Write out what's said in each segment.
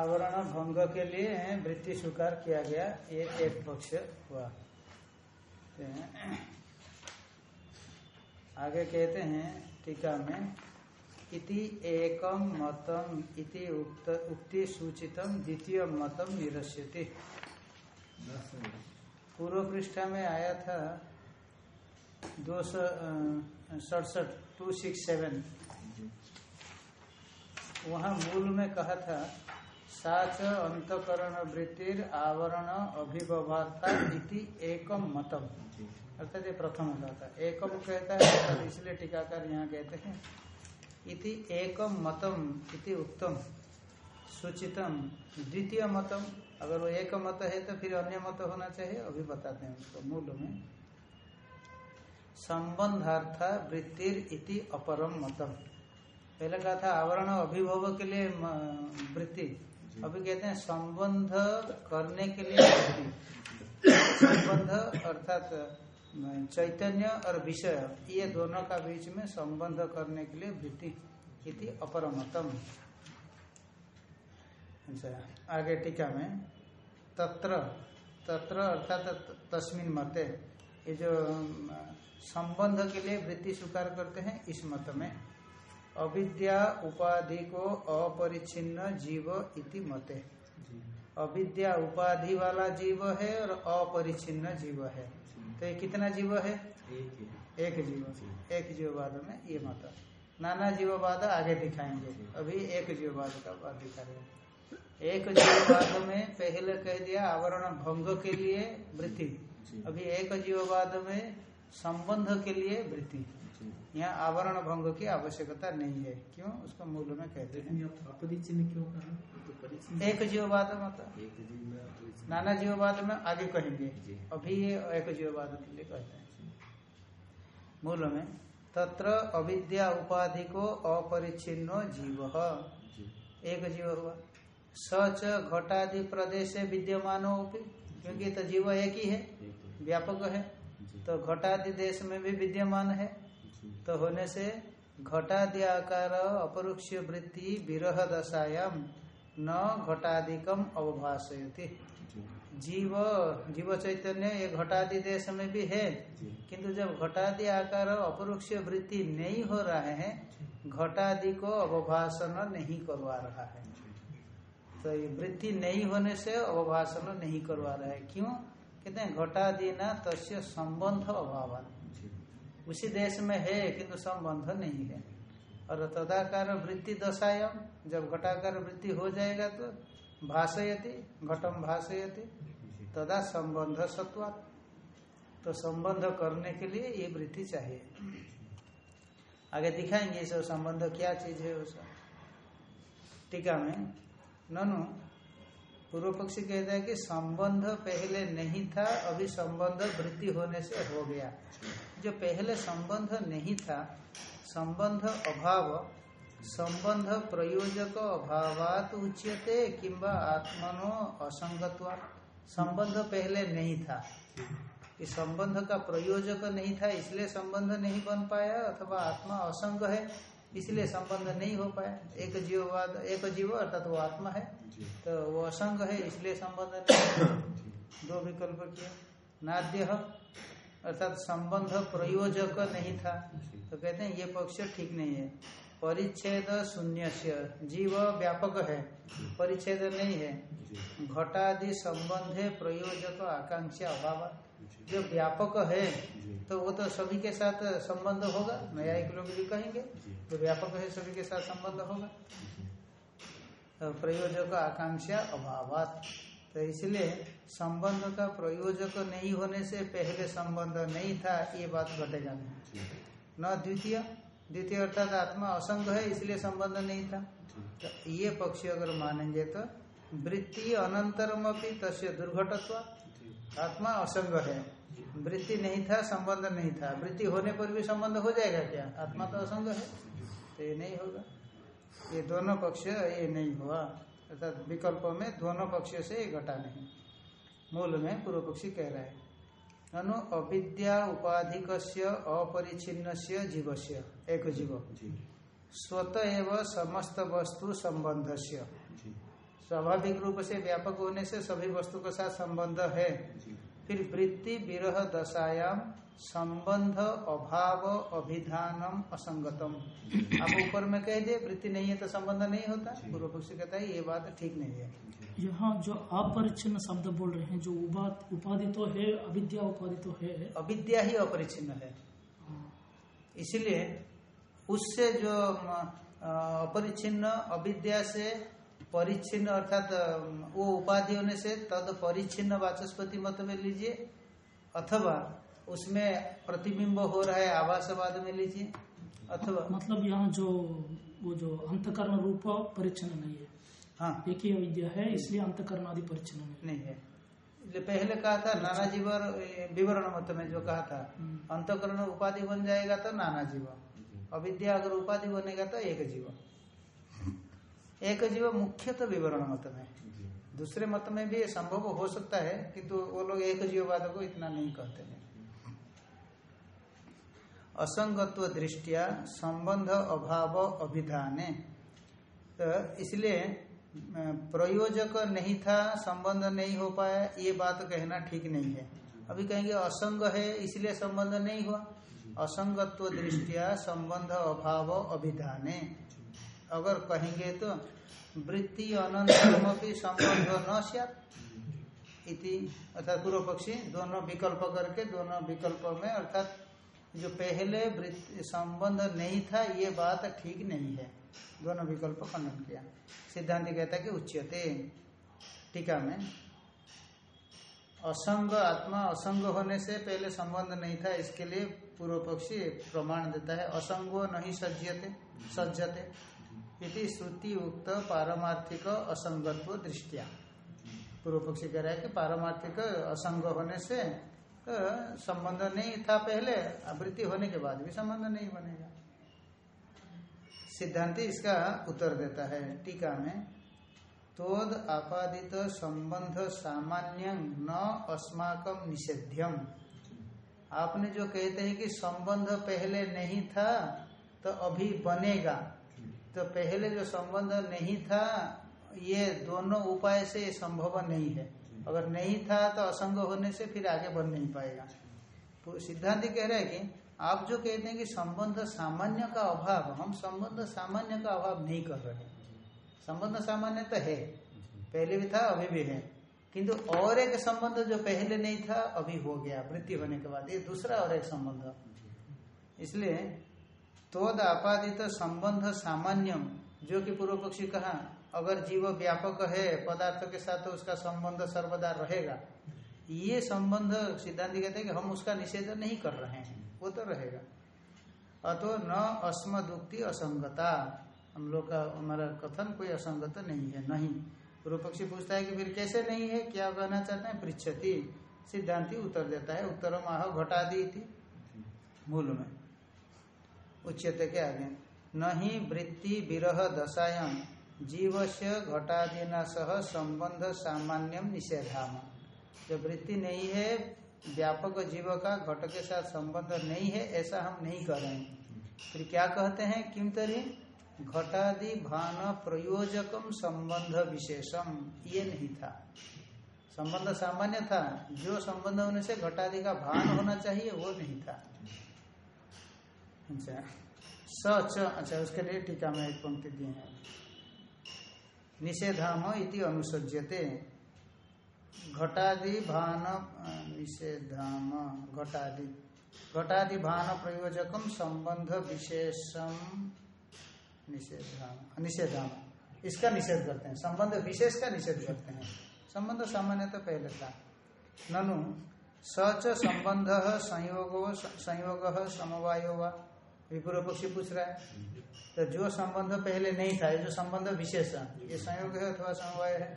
आवरण भंग के लिए वृत्ति स्वीकार किया गया। ये एक पक्ष हुआ। आगे कहते हैं टीका में, इति एकम मतम इति उक्त, उक्ति सूचितम द्वितीय मतम निरस्यति। पूर्व पृष्ठा में आया था दो सौ सड़सठ, टू सिक्स सेवन। वहाँ मूल में कहा था साच अंतकरण वृत्तिर आवरण अभिव्यवहारता इति एकम मतम। अर्थात ये प्रथम था। एकम कहता है तो इसलिए टीकाकार यहाँ कहते हैं इति एकम मतम इति उत्तम सूचितम द्वितीय मतम। अगर वो एक मत है तो फिर अन्य मत होना चाहिए अभी बताते हैं उसको मूल में। संबंधार्था वृत्तिर इति अपरम मतम। पहले कहा था आवरण अभिभव के लिए वृत्ति। अभी कहते हैं संबंध करने के लिए संबंध अर्थात चैतन्य और विषय, ये दोनों का बीच में संबंध करने के लिए वृत्ति इति अपरमतम। अच्छा आगे टीका में, तत्र तत्र अर्थात तस्मिन मते, ये जो संबंध के लिए वृत्ति स्वीकार करते हैं, इस मत में। अविद्या उपाधि को अपरिच्छिन्न जीव इति मते। अविद्या उपाधि वाला जीव है और अपरिच्छिन्न जीव है। तो ये कितना जीव है? एक जीव। एक जीववाद में ये मत। नाना जीववाद आगे दिखाएँगे। अभी एक जीववाद का बात दिखा रहे एक जीववाद में पहले कह दिया आवरण भंग के लिए वृत्ति। अभी एक जीववाद में संबंध के लिए वृत्ति। यहाँ आवरण भंग की आवश्यकता नहीं है। क्यों? उसको मूल में कहते हैं। क्यों कहा? एक जीववाद मतलब नाना जीववाद में आगे कहेंगे। अभी ये एक जीववाद के लिए कहते हैं। मूल में तत्र अविद्या उपाधि को अपरिच्छिन्नो जीव। एक जीव हुआ। सच घटादि प्रदेश विद्यमान क्योंकि तो जीव एक ही है। व्यापक है। तो घटादि देश में भी विद्यमान है। तो होने से घटादि आकार अपरोक्ष वृत्ति विरह दशायाम न घटाधिकम अवभाषयती। जीव जीव चैतन्य ये घटादि देश में भी है किंतु जब घटादि आकार अपरोक्ष वृत्ति नहीं हो रहा है घटादि को अवभाषण नहीं करवा रहा है। तो ये वृत्ति नहीं होने से अवभाषण नहीं करवा रहा है। क्यों? कहते हैं घटादि ना तस्य संबंध अभाव उसी देश में है, किंतु संबंध नहीं है। और तदाकार वृत्ति दशायाम, जब घटाकार वृत्ति हो जाएगा तो भाषयति, घटम भाषयति, तदा संबंध सत्वा तो संबंध करने के लिए ये वृत्ति चाहिए। आगे दिखाएँगे सब संबंध क्या चीज़ है उसका टीका में, ननु, पूर्व पक्षी कहता है कि संबंध पहले नहीं था, अभी संबंध वृत्ति होने से हो गया। जो पहले संबंध नहीं था संबंध अभाव संबंध प्रयोजक अभावात उच्यते किंबा आत्मनो असंगत्वा। संबंध पहले नहीं था। इस संबंध का प्रयोजक नहीं था इसलिए संबंध नहीं बन पाया अथवा आत्मा असंग है इसलिए संबंध नहीं हो पाया। एक जीववाद एक जीव अर्थात वो आत्मा है तो वो असंग है इसलिए संबंध नहीं। दो विकल्प किया नाद्य अर्थात संबंध प्रयोजक नहीं था। तो कहते हैं, ये पक्ष ठीक नहीं है। परिच्छेद शून्य जीव व्यापक है। परिच्छेद नहीं है। घटादि संबंधे प्रयोजक आकांक्षा अभाव। जो व्यापक है तो वो तो सभी के साथ संबंध होगा। न्यायिक लोग भी कहेंगे, जो व्यापक है, सभी के साथ संबंध होगा। तो प्रयोजक आकांक्षा अभाव तो इसलिए संबंध का प्रयोजक नहीं होने से पहले संबंध नहीं था, ये बात घटेगा न द्वितीय द्वितीय अर्थात आत्मा असंग है, इसलिए संबंध नहीं था। तो ये पक्ष अगर मानेंगे तो वृत्ति अनंतरम अपनी तस्य दुर्घटत्व, आत्मा असंग है। वृत्ति नहीं था, संबंध नहीं था। वृत्ति होने पर भी संबंध हो जाएगा क्या? आत्मा तो असंग है तो ये नहीं होगा। ये दोनों पक्ष, ये नहीं हुआ। अर्थात विकल्प में दोनों पक्ष से घटा नहीं। मूल में पूर्व पक्षी कह रहा है। अनु अविद्या उपाधिक अपरिचिन्न जीव से एक जीव। स्वत एव समस्त वस्तु संबंध से स्वाभाविक रूप से व्यापक होने से सभी वस्तु के साथ संबंध है। फिर वृत्ति विरह दशायाम संबंध अभाव अभिधानम असंगतम। आप ऊपर में कह दिए वृत्ति नहीं है तो संबंध नहीं होता। पूर्व पक्षी कहता है ये बात ठीक नहीं है। यहाँ जो अपरिचिन्न शब्द बोल रहे हैं जो उपाधि तो है अविद्या उपाधि तो है। अविद्या ही अपरिचिन्न है। इसलिए उससे जो अपरिचिन्न अविद्या से परिचिन्न अर्थात वो उपाधि होने से तद परिचिन्न वाचस्पति मत में लीजिए अथवा उसमें प्रतिबिंब हो रहा है आवासवाद में लीजिए अथवा मतलब यहाँ जो वो जो अंतकरण रूप परिचन्न नहीं है। हाँ। एक ही अविद्या है इसलिए अंतकरण आदि परिचन्न नहीं है। इसलिए पहले कहा था नाना जीवर विवरण मत में जो कहा था हम्म। अंतकरण उपाधि बन जाएगा तो नाना जीव अविद्या अगर उपाधि बनेगा तो एक जीव। एक जीव मुख्य तो विवरण मत में। दूसरे मत में भी संभव हो सकता है किंतु वो लोग एक जीववाद को इतना नहीं कहते हैं। असंगत्व दृष्टिया संबंध अभाव अभिधान। तो इसलिए प्रयोजक नहीं था, संबंध नहीं हो पाया, ये बात कहना ठीक नहीं है। अभी कहेंगे असंग है, इसलिए संबंध नहीं हुआ। असंगत्व दृष्टिया संबंध अभाव अभिधान। अगर कहेंगे तो वृत्ति अनंतरमपि संबंध न इति, अर्थात पूर्व पक्षी दोनों विकल्प करके, दोनों विकल्प में, अर्थात जो पहले संबंध नहीं था, ये बात ठीक नहीं है। दोनों विकल्प खंडन किया। सिद्धांत कहता है कि उच्चते टीका में। असंग आत्मा, असंग होने से पहले संबंध नहीं था, इसके लिए पूर्व पक्षी प्रमाण देता है, असंगो नहीं सज्जते सज्जते। इति श्रुति उक्त पारमार्थिक असंगत्व दृष्टिया। पूर्व पक्षी कह रहा है कि पारमार्थिक असंग होने से तो संबंध नहीं था पहले, आवृत्ति होने के बाद भी संबंध नहीं बनेगा। सिद्धांति इसका उत्तर देता है टीका में। तोद आपादित संबंध सामान्य न अस्माकम निषेध्यम आपने जो कहते हैं कि संबंध पहले नहीं था तो अभी बनेगा। तो पहले जो संबंध नहीं था, ये दोनों उपाय से संभव नहीं है। अगर नहीं था तो असंग होने से फिर आगे बढ़ नहीं पाएगा। तो सिद्धांत कह रहे हैं कि आप जो कहते हैं कि संबंध सामान्य का अभाव, हम संबंध सामान्य का अभाव नहीं कर रहे संबंध सामान्य तो है। पहले भी था, अभी भी है। किंतु और एक संबंध जो पहले नहीं था, अभी हो गया, वृत्ति होने के बाद। ये दूसरा और एक संबंध। इसलिए तोद आपादित संबंध सामान्यम, जो कि पूर्व पक्षी कहा अगर जीव व्यापक है, पदार्थ के साथ तो उसका संबंध सर्वदा रहेगा। ये संबंध सिद्धांत कहते हैं कि हम उसका निषेध नहीं कर रहे हैं, वो तो रहेगा। अतो न अस्मदुक्ति असंगता। हम लोग का, हमारा कथन कोई असंगत नहीं है, नहीं। पूर्व पक्षी पूछता है कि फिर कैसे नहीं है, क्या कहना चाहते हैं? पृछति सिद्धांति उत्तर देता है उत्तर माह घटा दी थी मूल में। उच्चते के आगे। नहीं वृत्ति विरह दशायाम। जीव से घटादिना सह संबंध सामान्यम निषेधाम। जब वृत्ति नहीं है, व्यापक जीव का घट के साथ संबंध नहीं है, ऐसा हम नहीं कर। रहे फिर क्या कहते हैं किम तरी? घटादि भान प्रयोजकम संबंध विशेषम ये नहीं था। संबंध सामान्य था। जो संबंध होने से घटादि का भान होना चाहिए, वो नहीं था। अच्छा। सच अच्छा उसके लिए टीका में एक पंक्ति दिए हैं। निषेधाम इति घटादि भान निषेधाम, घटादि घटादि भान प्रयोजकम संबंध विशेषम निषेधाम निषेधाम। इसका निषेध करते हैं। संबंध विशेष का निषेध करते हैं। संबंध सामान्य तो पहले था। ननु, सच संबंध संयोग संयोग समवायो व? विपूर्व पक्षी पूछ रहा है तो जो संबंध पहले नहीं था जो संबंध विशेष ये संयोग है अथवा समवाय है?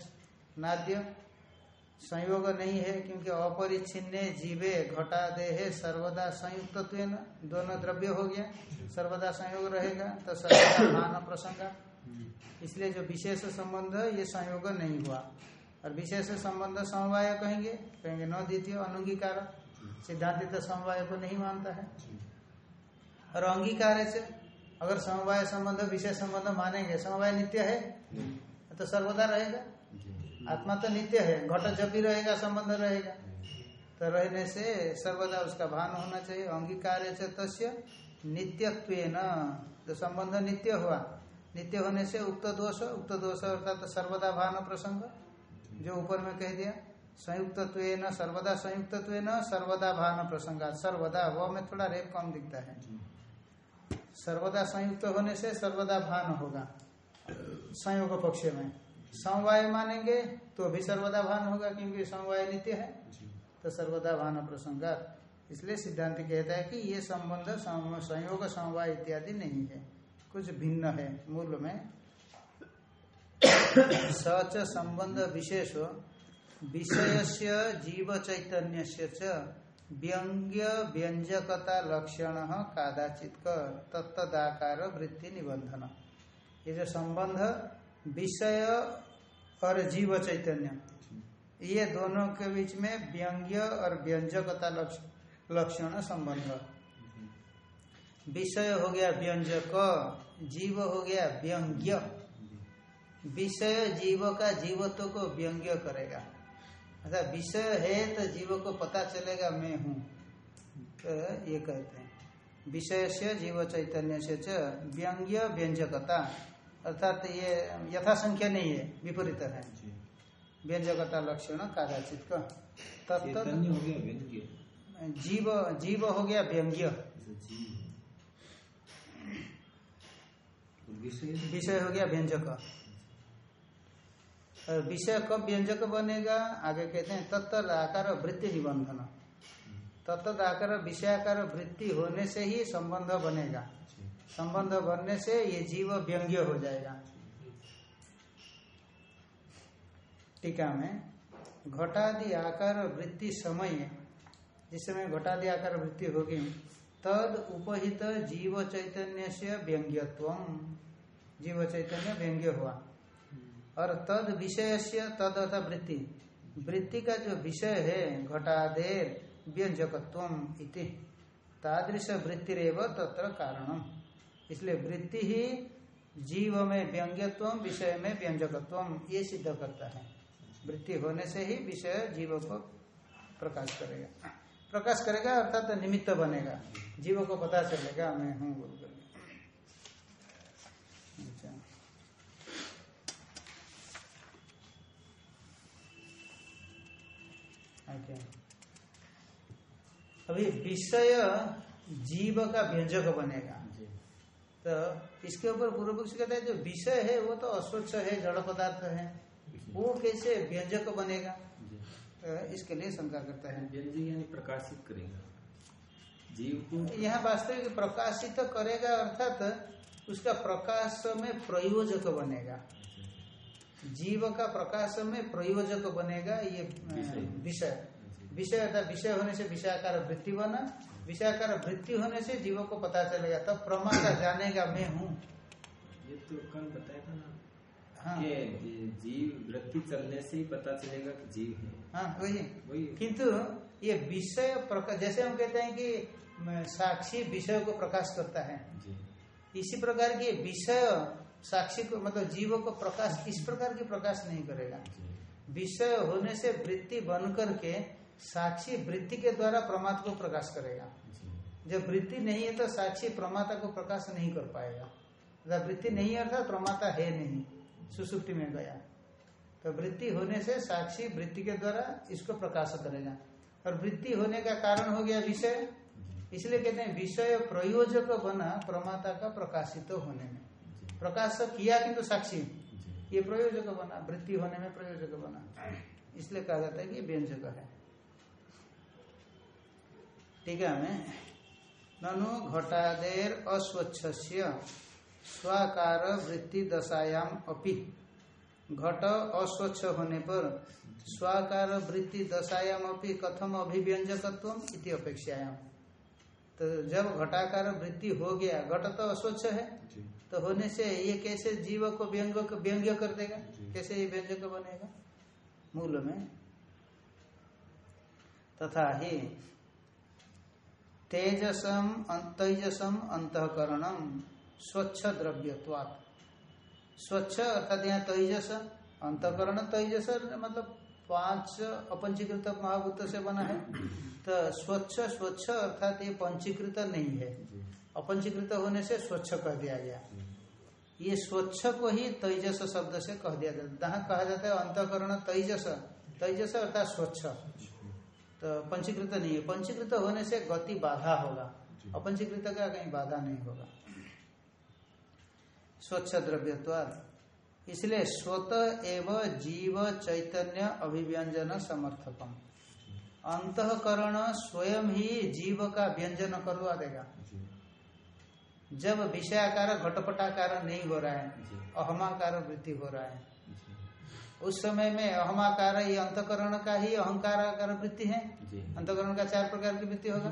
नाद्य। संयोग नहीं है क्योंकि अपरिच्छिन्न जीवे घटा दे है सर्वदा संयुक्त दोनों द्रव्य हो गया, सर्वदा संयोग रहेगा तो सर्वदा भान प्रसंग। इसलिए जो विशेष संबंध है ये संयोग नहीं हुआ। और विशेष संबंध समवाय कहेंगे कहेंगे न द्वितीय, अनुंगीकार। सिद्धांत तो समवाय को नहीं मानता है। और अंगीकार से अगर समवाय संबंध विशेष संबंध मानेंगे, समवाय नित्य है तो सर्वदा रहेगा। आत्मा तो नित्य है, घट जब भी रहेगा, संबंध रहेगा। तो रहने से सर्वदा उसका भान होना चाहिए। अंगीकार से तस्य नित्यत्व तो संबंध नित्य हुआ। नित्य होने से उक्त दोष उक्त दोष अर्थात तो सर्वदा भान प्रसंग, जो ऊपर में कह दिया। संयुक्त सर्वदा संयुक्त सर्वदा भान प्रसंग सर्वदा वो में थोड़ा रेप कम दिखता है। सर्वदा संयुक्त होने से सर्वदा भान होगा। संयोग पक्ष में। समवाय मानेंगे तो भी सर्वदा भान होगा क्योंकि समवाय नित्य है। तो सर्वदा भान प्रसंग। इसलिए सिद्धांत कहता है कि ये संबंध संयोग समवाय इत्यादि नहीं है। कुछ भिन्न है मूल में। सच संबंध विशेष विषय से जीव चैतन्य व्यंग्य व्यंजकता लक्षण कादाचित कर तत्दाकार वृत्ति निबंधन ये जो संबंध, विषय और जीव चैतन्य, ये दोनों के बीच में व्यंग्य और व्यंजकता लक्षण संबंध। विषय हो गया व्यंजक जीव हो गया व्यंग्य विषय जीव का जीवत्व को व्यंग्य करेगा। अच्छा विषय है तो जीव को पता चलेगा मैं हूँ। तो ये कहते हैं। विषय से जीव चैतन्य से व्यंग्य व्यंजकता। अर्थात ये यथा संख्या नहीं है विपरीत है। व्यंजकता लक्षण कादाचित। का जीव जीव हो गया व्यंग्य। विषय हो गया व्यंजक। विषय कब व्यंजक बनेगा? आगे कहते हैं तत्त आकार वृत्ति निबंधन। तत्त आकार विषयाकार वृत्ति होने से ही संबंध बनेगा। संबंध बनने से ये जीव व्यंग्य हो जाएगा। टीका में, घटादि आकार वृत्ति समय, जिस समय घटादि आकार वृत्ति होगी, तद उपहित जीव चैतन्य से व्यंग्यत्व। जीव चैतन्य व्यंग्य हुआ। और तद विषय से तद अथा वृत्ति। वृत्ति का जो विषय है, घटादेर व्यंजकत्व इति। तादृश वृत्तिरव तत्र कारणम। इसलिए वृत्ति ही जीव में व्यंग्यत्व विषय में व्यंजकत्व ये सिद्ध करता है। वृत्ति होने से ही विषय जीव को प्रकाश करेगा। प्रकाश करेगा अर्थात तो निमित्त बनेगा। जीव को पता चलेगा, मैं हूँ बोल अच्छा अभी विषय जीव का व्यंजक बनेगा। तो इसके ऊपर पूर्व पक्ष कहता है जो विषय है वो तो अस्वच्छ है जड़ पदार्थ है। वो कैसे व्यंजक बनेगा? तो इसके लिए शंका करता है। व्यंजक यानी प्रकाशित करेगा। जीव को यहाँ वास्तविक प्रकाशित करेगा अर्थात उसका प्रकाश में प्रयोजक बनेगा। जीव का प्रकाश में प्रयोजक बनेगा ये विषय। विषय। अर्थात विषय होने से विषयाकार वृत्ति बना विषयाकार वृत्ति होने से जीव को पता चलेगा। तब प्रमाता जानेगा मैं हूँ। ये तो कल बताया था ना। हाँ। जीव वृत्ति चलने से ही पता चलेगा कि जीव है। हाँ वही। वही। किंतु ये विषय जैसे हम कहते हैं कि साक्षी विषय को प्रकाश करता है। इसी प्रकार की विषय साक्षी को मतलब जीव को प्रकाश इस प्रकार की प्रकाश नहीं करेगा? विषय होने से वृत्ति बन करके साक्षी वृत्ति के द्वारा प्रमाता को प्रकाश करेगा। जब वृत्ति नहीं है तो साक्षी प्रमाता को प्रकाश नहीं कर पाएगा। वृत्ति नहीं अर्थात प्रमाता है नहीं, सुसुप्ति में गया। तो वृत्ति होने से साक्षी वृत्ति के द्वारा इसको प्रकाश करेगा। और वृत्ति होने का कारण हो गया विषय। इसलिए कहते हैं विषय प्रयोजक बना प्रमाता का प्रकाशित तो होने में। प्रकाश किया किंतु साक्षी? ये प्रयोजक बना वृत्ति होने में प्रयोजक बना। इसलिए कहा जाता है कि व्यंजक है। टीका में ननु घटादेर अस्वच्छ स्वाकार वृत्ति दशायाम अपि। घट अस्वच्छ होने पर स्वाकार वृत्ति दशायाम अपि कथम अभिव्यंजकत्व इति अपेक्षायाम। तो जब घटाकार वृत्ति हो गया घट तो अस्वच्छ है? तो होने से ये कैसे जीव को व्यंग व्यंग्य कर देगा? कैसे ये व्यंजक बनेगा? मूल में तथा ही तेजसम तेजसम अंतकरणम स्वच्छ द्रव्यवाद स्वच्छ अर्थात यहाँ तेजस अंतकरण तेजस मतलब पाँच अपंचीकृत महाभूत से बना है। तो स्वच्छ स्वच्छ अर्थात ये पंचीकृत नहीं है। अपंचीकृत होने से स्वच्छ कर दिया गया। ये स्वच्छ को ही तेजस शब्द से कह दिया जाता है। कहा जाता है अंतकरण तेजस तेजस अर्थात स्वच्छ। तो पंचीकृत नहीं है। पंचीकृत होने से गति बाधा होगा। अपंचीकृत का कहीं बाधा नहीं होगा। स्वच्छ द्रव्यत्वाद। इसलिए स्वतः एवं जीव चैतन्य अभिव्यंजन समर्थकम। अंतकरण स्वयं ही जीव का व्यंजन करवा देगा। जब विषयाकार घटपटाकार नहीं हो रहा है अहमाकार वृद्धि हो रहा है। उस समय में अहमाकार ये अंतकरण का ही अहंकार वृत्ति है? अंतकरण का चार प्रकार की वृत्ति होगा?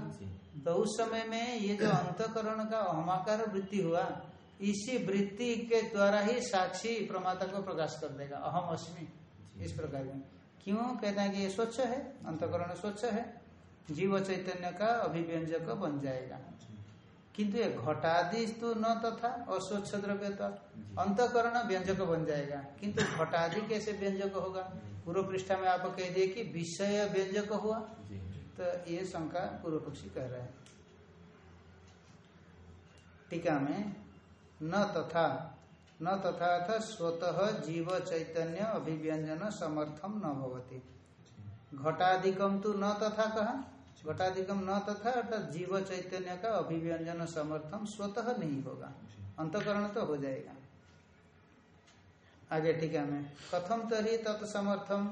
तो उस समय में ये जो अंतकरण का अहमाकार वृत्ति हुआ इसी वृत्ति के द्वारा ही साक्षी प्रमाता को प्रकाश कर देगा। अहम अस्मि इस प्रकार में क्यों? कहते हैं कि ये स्वच्छ है अंतकरण स्वच्छ है जीव चैतन्य का अभिव्यंजक बन जाएगा। किंतु ये घटादि तो न तथा अस्वच्छ द्रव्य तो अंतकरण व्यंजक बन जाएगा। किंतु घटादि कैसे व्यंजक होगा? पूर्व पृष्ठा में आप कह दिए कि विषय व्यंजक हुआ। तो ये शंका पूर्व पक्षी कह रहे हैं। टीका में न तथा न तथा था स्वतः जीव चैतन्य अभिव्यंजन समर्थम न भवती। घटाधिकम तो न तथा कहा? घटाधिकम न तथा अर्थात जीव चैतन्य का अभिव्यंजन समर्थन स्वतः नहीं होगा। अंतकरण तो हो जाएगा। आगे टीका में कथम तरी तत्समर्थम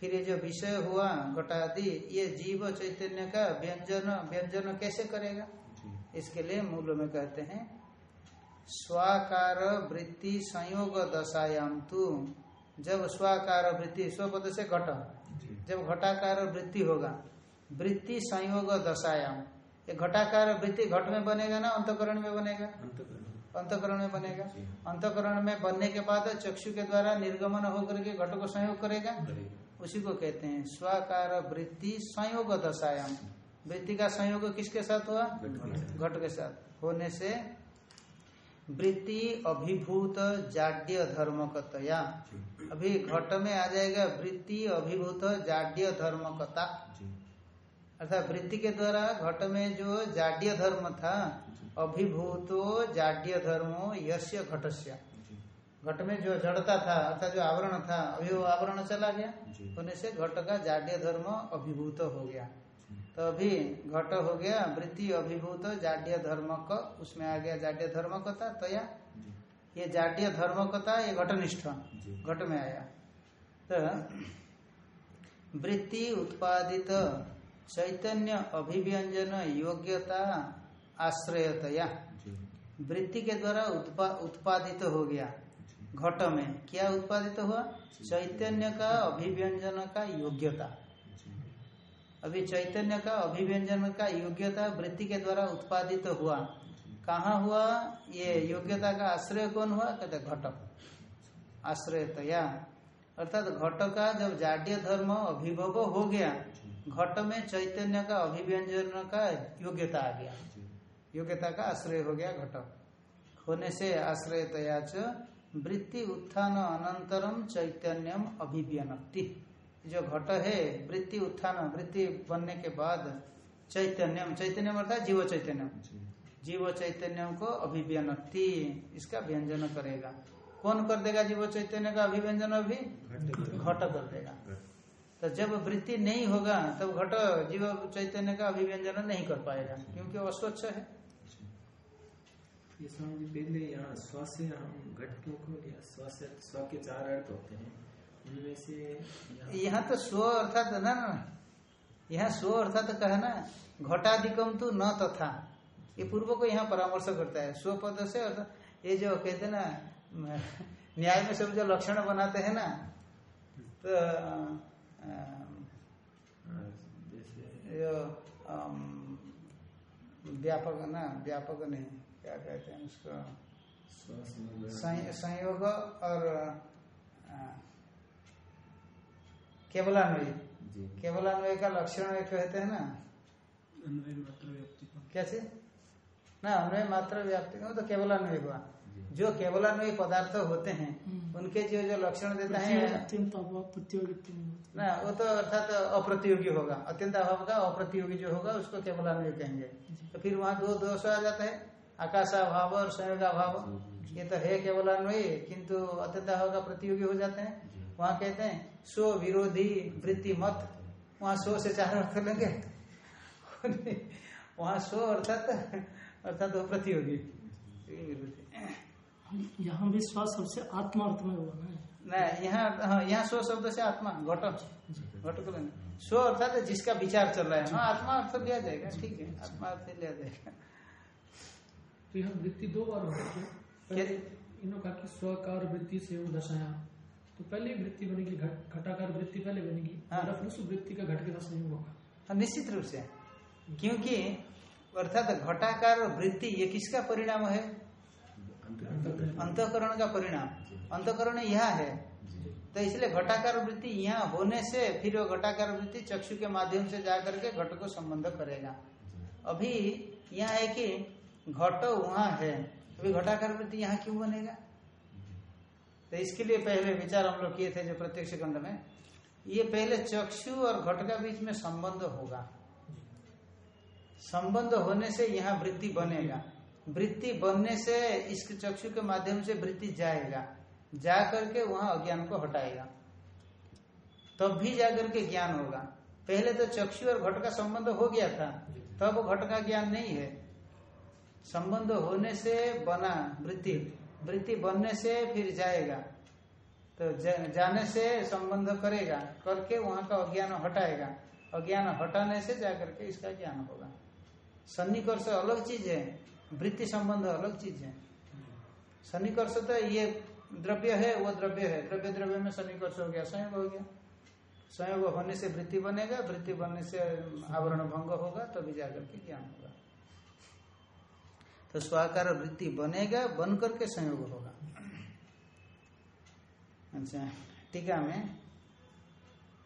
फिर ये जो विषय हुआ घटादि ये जीव चैतन्य का व्यंजन व्यंजन कैसे करेगा? इसके लिए मूल में कहते हैं स्वाकार वृत्ति संयोग दशायाम तू। जब स्वाकार वृत्ति स्वपद से घट। जब घटाकार वृत्ति होगा वृत्ति संयोग दशायाम। ये घटाकार वृत्ति घट में बनेगा ना अंतकरण में बनेगा? अंतकरण। में बनेगा। अंतकरण में बनने के बाद चक्षु के द्वारा निर्गमन होकर के घट को संयोग करेगा? उसी को कहते हैं स्वाकार वृत्ति संयोग दशायाम। वृत्ति का संयोग किसके साथ हुआ? घट के साथ। होने से वृत्ति अभिभूत जाड्य धर्मकतया। अभी घट में आ जाएगा वृत्ति अभिभूत जाड्य धर्मकता। अर्थात वृत्ति के द्वारा घट में जो जाड्य धर्म था अभिभूतो जाड्य धर्मो यश्य घटस्य। घट में जो जड़ता था अर्थात जो आवरण था अभी वो आवरण चला गया। होने से घट का जाड्य धर्म अभिभूत हो गया। तो अभी घट हो गया वृत्ति अभिभूत जाड्य धर्म का उसमें आ गया जाड्य धर्म कथा तो या ये जाड्य धर्म कथा ये घटनिष्ठ घट में आया। तो वृत्ति उत्पादित चैतन्य अभिव्यंजन योग्यता आश्रयतया। वृत्ति के द्वारा उत्पा, उत्पादित हो गया। घट में क्या उत्पादित हुआ? चैतन्य का अभिव्यंजन का योग्यता। अभी चैतन्य का अभिव्यंजन का योग्यता वृत्ति के द्वारा उत्पादित हुआ। कहा हुआ? ये योग्यता का आश्रय कौन हुआ? कहते घटक घट। आश्रयतया। अर्थात घट का जब जाड्य धर्म अभिभव हो गया घट में चैतन्य का अभिव्यंजन का योग्यता आ गया। योग्यता का आश्रय हो गया घट। होने से आश्रय तयाच वृत्ति उत्थान अनंतरम चैतन्यम अभिव्यनक्ति। जो घट है वृत्ति उत्थान वृत्ति बनने के बाद चैतन्यम चैतन्यम अर्थात जीव चैतन्यम। जीव चैतन्यम को अभिव्यनक्ति इसका व्यंजन करेगा। कौन कर देगा जीव चैतन्य का अभिव्यंजन अभी? घट कर देगा। तो जब वृत्ति नहीं होगा तब घट जीव चैतन्य का अभिव्यंजन नहीं कर पाएगा क्योंकि वो अस्वच्छ है। ये पहले यहाँ स्व हम घट क्यों को लिया स्व से स्व के चार अर्थ होते हैं उनमें से यहाँ तो स्व अर्थात ना ना यहाँ स्व अर्थात कहा ना घटाधिकम तो न तथा। ये पूर्व को यहाँ परामर्श करता है स्व पद से अर्थात ये जो कहते ना न्याय में सब जो लक्षण बनाते हैं ना तो व्यापक ना व्यापक नहीं क्या कहते हैं उसको? संयोग और केवलान्वय। केवलान्वय का लक्षण एक कहते हैं ना? कैसे ना अन्वय मात्र व्याप्ति तो केवलान्वय हुआ। जो केवलान्वयी पदार्थ होते हैं हम्म। उनके जो जो लक्षण देता है अत्यंत ना वो तो अर्थात अप्रतियोगी होगा अत्यंत अभाव का अप्रतियोगी जो होगा उसको केवलान्वयी कहेंगे। तो फिर वहाँ दो दोष आ जाता है आकाशाभाव और संयोग अभाव ये तो है केवलान्वयी किंतु अत्यंत अभाव का प्रतियोगी हो जाते हैं। वहाँ कहते हैं स्व विरोधी वृत्ति मत। वहाँ स्व से चार अर्थ लेंगे। वहाँ स्व अर्थात अर्थात वो प्रतियोगी यहाँ भी स्व सबसे आत्मा अर्थ में हुआ ना यहाँ हाँ, यहाँ स्व शब्द से आत्मा घट। घट को स्व अर्थात जिसका विचार चल रहा है। हाँ आत्मा अर्थ लिया जाएगा ठीक है। आत्मा अर्थ लिया जाएगा। तो यहाँ वृत्ति दो बार हो इन्हों कहा कि स्वकार वृत्ति से वो दशाया। तो पहले वृत्ति बनेगी घटाकार वृत्ति पहले बनेगी। हाँ। वृत्ति का घट के संयोग होगा। हाँ निश्चित रूप से। क्योंकि अर्थात घटाकार वृत्ति ये किसका परिणाम है? अंतकरण का परिणाम। अंतकरण यहाँ है। तो इसलिए घटाकार वृत्ति यहाँ होने से फिर वो घटाकार वृत्ति चक्षु के माध्यम से जाकर के घट को संबंध करेगा। अभी यहाँ है कि घट वहाँ है। अभी घटाकार वृत्ति यहाँ क्यों बनेगा? तो इसके लिए पहले विचार हम लोग किए थे जो प्रत्यक्ष खंड में। ये पहले चक्षु और घट का बीच में संबंध होगा। संबंध होने से यहाँ वृत्ति बनेगा। वृत्ति बनने से, इस चक्षु के माध्यम से वृत्ति जाएगा। जा करके वहाँ अज्ञान को हटाएगा। तब भी जाकर के ज्ञान होगा। पहले तो चक्षु और घट का संबंध हो गया था। तब घट का ज्ञान नहीं है। संबंध होने से बना वृत्ति। वृत्ति बनने से फिर जाएगा। तो जाने से संबंध करेगा। करके वहाँ का अज्ञान हटाएगा। अज्ञान हटाने से जाकर के इसका ज्ञान होगा। सन्निकर्ष अलग चीज़ है। वृत्ति संबंध अलग चीज़ है। सन्निकर्ष तो ये द्रव्य है, वो द्रव्य है। द्रव्य द्रव्य में सन्निकर्ष हो गया संयोग हो गया। संयोग होने से वृत्ति बनेगा, वृत्ति बनने से आवरण भंग होगा, तभी तो जाकर के ज्ञान होगा। तो स्वाकार वृत्ति बनेगा, बन करके संयोग होगा। अच्छा टीका में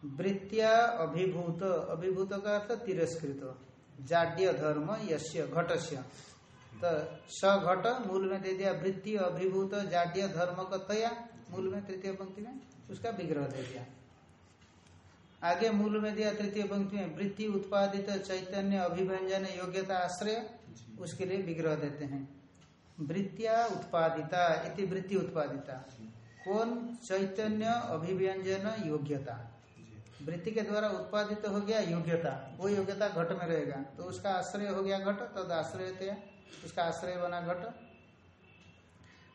वृत्तिया अभिभूत अभिभूत का अर्थ तिरस्कृत। जाड्य धर्म यश्य घटस्य। तो स घट मूल में दे दिया वृत्ति अभिभूत जाड्य धर्म कतया मूल में तृतीय पंक्ति में उसका विग्रह दे दिया। आगे मूल में दिया तृतीय पंक्ति में वृत्ति उत्पादित चैतन्य अभिव्यंजन योग्यता आश्रय उसके लिए विग्रह देते हैं। वृत्तिया उत्पादिता इति वृत्ति उत्पादिता। कौन? चैतन्य अभिव्यंजन योग्यता। वृत्ति के द्वारा उत्पादित हो गया योग्यता। वो योग्यता घट में रहेगा। तो उसका आश्रय हो गया घट, तद आश्रय उसका आश्रय बना घट।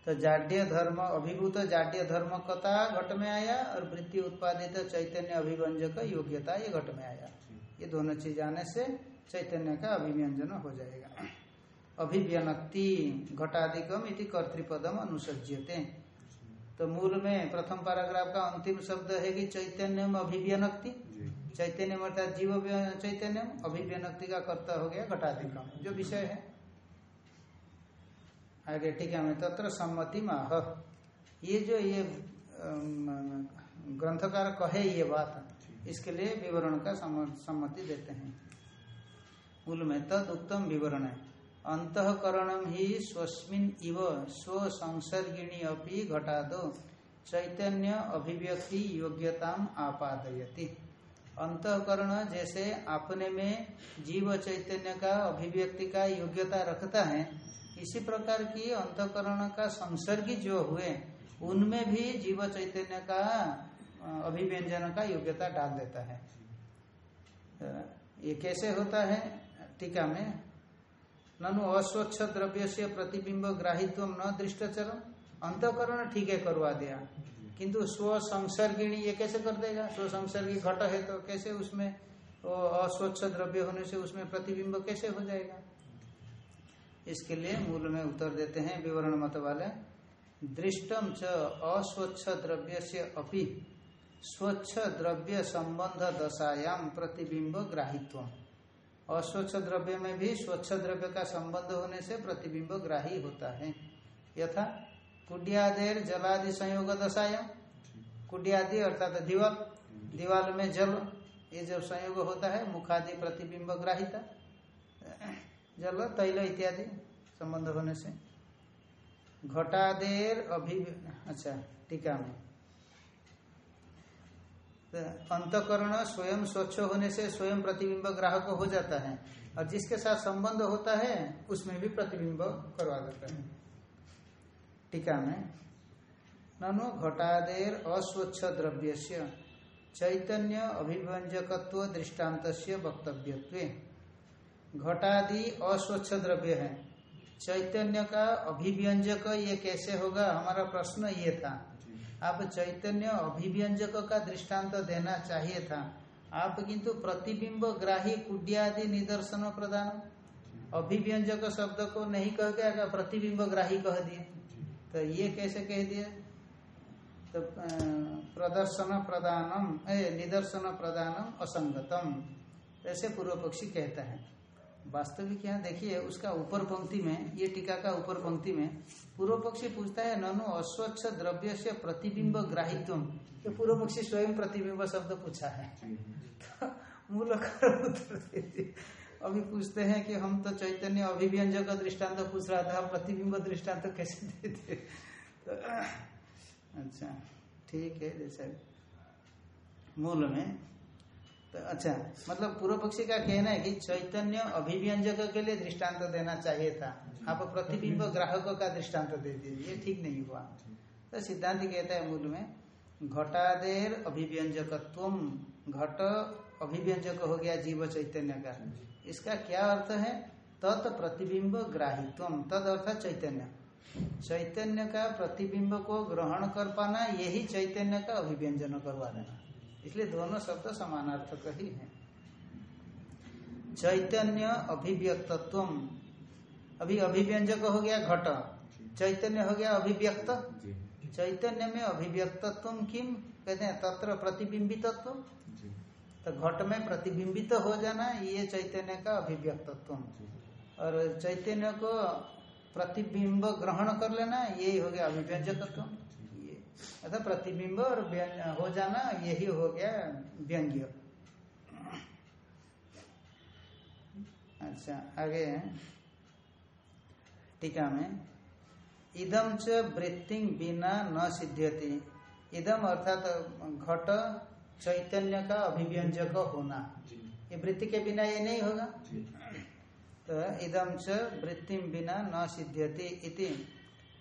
तो जाड्य धर्म अभिभूत जाड्य धर्म कथा घट में आया और वृत्ति उत्पादित चैतन्य अभिव्यंजक योग्यता ये घट में आया। ये दोनों चीज़ आने से चैतन्य का अभिव्यंजन हो जाएगा। अभिव्यनक्ति घटाधिकम इति कर्तृपदम अनुसज्यते। तो मूल में प्रथम पैराग्राफ का अंतिम शब्द है कि चैतन्यम अभिव्यनक्ति। चैतन्य अर्थात जीव चैतन्यम। अभिव्यनक्ति का कर्ता हो गया घटाधिकम जो विषय है। आगे टीका में तत्र सम्मति माह ये जो ये ग्रंथकार कहे ये बात, इसके लिए विवरण का सम्मति देते हैं। मूल में, तद उत्तम विवरण है। अंतकरण ही स्वस्मिन इव स्व संसर्गिणी अपनी घटा दो चैतन्य अभिव्यक्ति योग्यता आपादयति। अंतकरण जैसे अपने में जीव चैतन्य का अभिव्यक्ति का योग्यता रखता है इसी प्रकार की अंतकरण का संसर्गी जो हुए, उनमें भी जीव चैतन्य का अभिव्यंजन का योग्यता डाल देता है। ये कैसे होता है? टीका में, ननु अस्वच्छ द्रव्य से प्रतिबिंब ग्राहित्व न दृष्टचरम अंतकरण ठीक है करवा दिया। किंतु स्व संसर्गिणी ये कैसे कर देगा? स्व संसर्गी घट है तो कैसे उसमें अस्वच्छ द्रव्य होने से उसमें प्रतिबिंब कैसे हो जाएगा? इसके लिए मूल में उत्तर देते हैं विवरण मत वाले। दृष्टम च अस्वच्छ द्रव्य से अपि स्वच्छ द्रव्य संबंध दशायाम प्रतिबिंब ग्राहित्व। अस्वच्छ द्रव्य में भी स्वच्छ द्रव्य का संबंध होने से प्रतिबिंब ग्राही होता है। यथा कुडियादेर जलादि संयोग दशायाम कुडियादि अर्थात दिवल दीवाल में जल, ये जब संयोग होता है, मुखादि प्रतिबिंब ग्राहिता। जल, तैल इत्यादि संबंध होने से। घटादेर अभी अच्छा टीका में। अंतकरण स्वयं स्वच्छ होने से स्वयं प्रतिबिंब ग्राहक हो जाता है। और जिसके साथ संबंध होता है, उसमें भी प्रतिबिंब करवा देता है। टीका में, ननु घटादेर अस्वच्छ द्रव्य चैतन्य अभिव्यंजकत्व दृष्टांत वक्तव्य घटादि अस्वच्छ द्रव्य है। चैतन्य का अभिव्यंजक ये कैसे होगा? हमारा प्रश्न ये था। आप चैतन्य अभिव्यंजक का दृष्टांत देना चाहिए था। आप किंतु प्रतिबिंब ग्राही कुड्यादि निदर्शन प्रदान। अभिव्यंजक शब्द को नहीं कह के अगर प्रतिबिंब ग्राही कह दिए। तो ये कैसे कह दिए? तो प्रदर्शन प्रदानम निदर्शन प्रदानम असंगतम। ऐसे पूर्व पक्षी कहता है। वास्तविक यहाँ देखिए, उसका ऊपर पंक्ति में, ये टीका का ऊपर पंक्ति में पूर्व पक्षी पूछता है, ननु अस्वच्छ द्रव्य से प्रतिबिंब ग्राहित्व। तो पूर्व पक्षी स्वयं प्रतिबिंब शब्द पूछा है। तो मूल उत्तर अभी पूछते हैं कि हम तो चैतन्य अभिव्यंजक दृष्टांत तो पूछ रहा था, प्रतिबिंब दृष्टांत तो कैसे देते तो अच्छा ठीक है, जैसे मूल में तो अच्छा मतलब पूर्व पक्षी का कहना है कि चैतन्य अभिव्यंजक के लिए दृष्टांत देना चाहिए था। आप प्रतिबिंब ग्राहकों का दृष्टांत दे दीजिए ठीक नहीं हुआ। तो सिद्धांत कहता है मूल में घटादेर अभिव्यंजकत्व घट अभिव्यंजक हो गया जीव चैतन्य का। इसका क्या अर्थ है? तत् प्रतिबिंब ग्राहित्व तद अर्थात चैतन्य। चैतन्य का प्रतिबिंब को ग्रहण कर पाना यही चैतन्य का अभिव्यंजन करवा देना इसलिए दोनों शब्द समानार्थक ही है। चैतन्य अभिव्यक्तत्व अभी अभिव्यंजक हो गया घट। चैतन्य हो गया अभिव्यक्त। चैतन्य में अभिव्यक्तत्व किम? कहते हैं तत्र प्रतिबिंबितत्व। तो घट में प्रतिबिंबित हो जाना ये चैतन्य का अभिव्यक्तत्व और चैतन्य को प्रतिबिंब ग्रहण कर लेना यही हो गया अभिव्यंजकत्व। अर्थात प्रतिबिंब और हो जाना यही हो गया व्यंग्य। अच्छा आगे टीका में इदम च वृत्ति बिना न सिद्ध्यति। इदम अर्थात घट चैतन्य का अभिव्यंजक होना। ये वृत्ति के बिना ये नहीं होगा? तो इदम च वृत्ति बिना न सिद्ध्यति इति।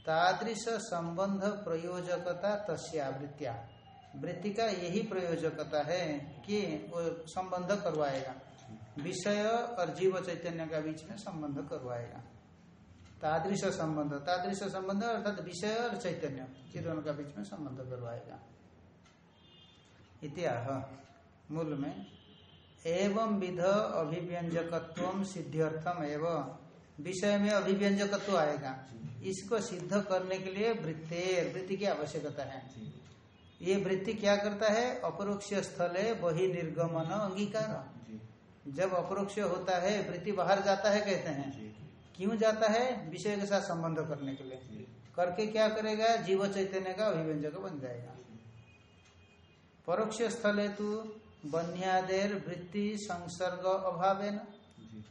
तादृश संबंध प्रयोजकता तस्वृत्तिया वृत्ति का यही प्रयोजकता है कि वो संबंध करवाएगा। विषय और जीव चैतन्य का बीच में संबंध करवाएगा। तादृश संबंध तादृश संबंध अर्थात विषय और चैतन्य ये का बीच में संबंध करवाएगा। इतिहा मूल में, एवं विध अभिव्यंजकत्व सिद्ध्यर्थम एवं। विषय में अभिव्यंजकत्व आएगा। इसको सिद्ध करने के लिए वृत्तेर वृत्ति की आवश्यकता है। ये वृत्ति क्या करता है? अपरोक्ष स्थल वही निर्गमन अंगीकार। जब अपरोक्ष होता है वृत्ति बाहर जाता है कहते हैं। क्यों जाता है? विषय के साथ संबंध करने के लिए। करके क्या करेगा? जीव चैतन्य का अभिव्यंजक बन जाएगा। परोक्ष स्थल हेतु बन्यादेर वृत्ति संसर्ग अभाव है ना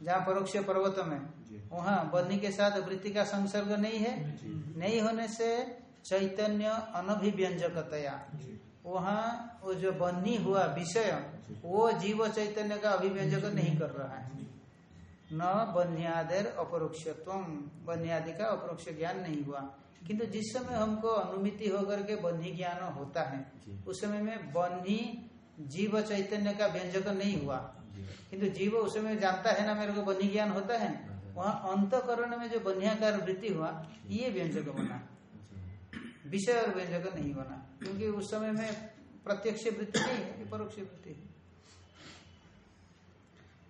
जहाँ परोक्ष पर्वत में वहाँ बन्नी के साथ वृत्ति का संसर्ग नहीं है। नहीं होने से चैतन्य अनभिव्यंजकतया। वहाँ वो जो बन्नी हुआ विषय वो जीव चैतन्य का अभिव्यंजक नहीं कर रहा है। न बन्यादेर अपरोक्षत्व। बन्यादि का अपरोक्ष ज्ञान नहीं हुआ। किंतु जिस समय हमको अनुमिति होकर के बन्ही ज्ञान होता है उस समय में बन्ही जीव चैतन्य का व्यंजक नहीं हुआ। किंतु जीव उस समय जानता है ना मेरे को बन्ही ज्ञान होता है? वहाँ अंतकरण में जो बन्याकार वृत्ति हुआ, ये व्यंजक बना। विषय और व्यंजक नहीं बना, क्योंकि उस समय में प्रत्यक्ष वृत्ति नहीं है परोक्ष वृत्ति है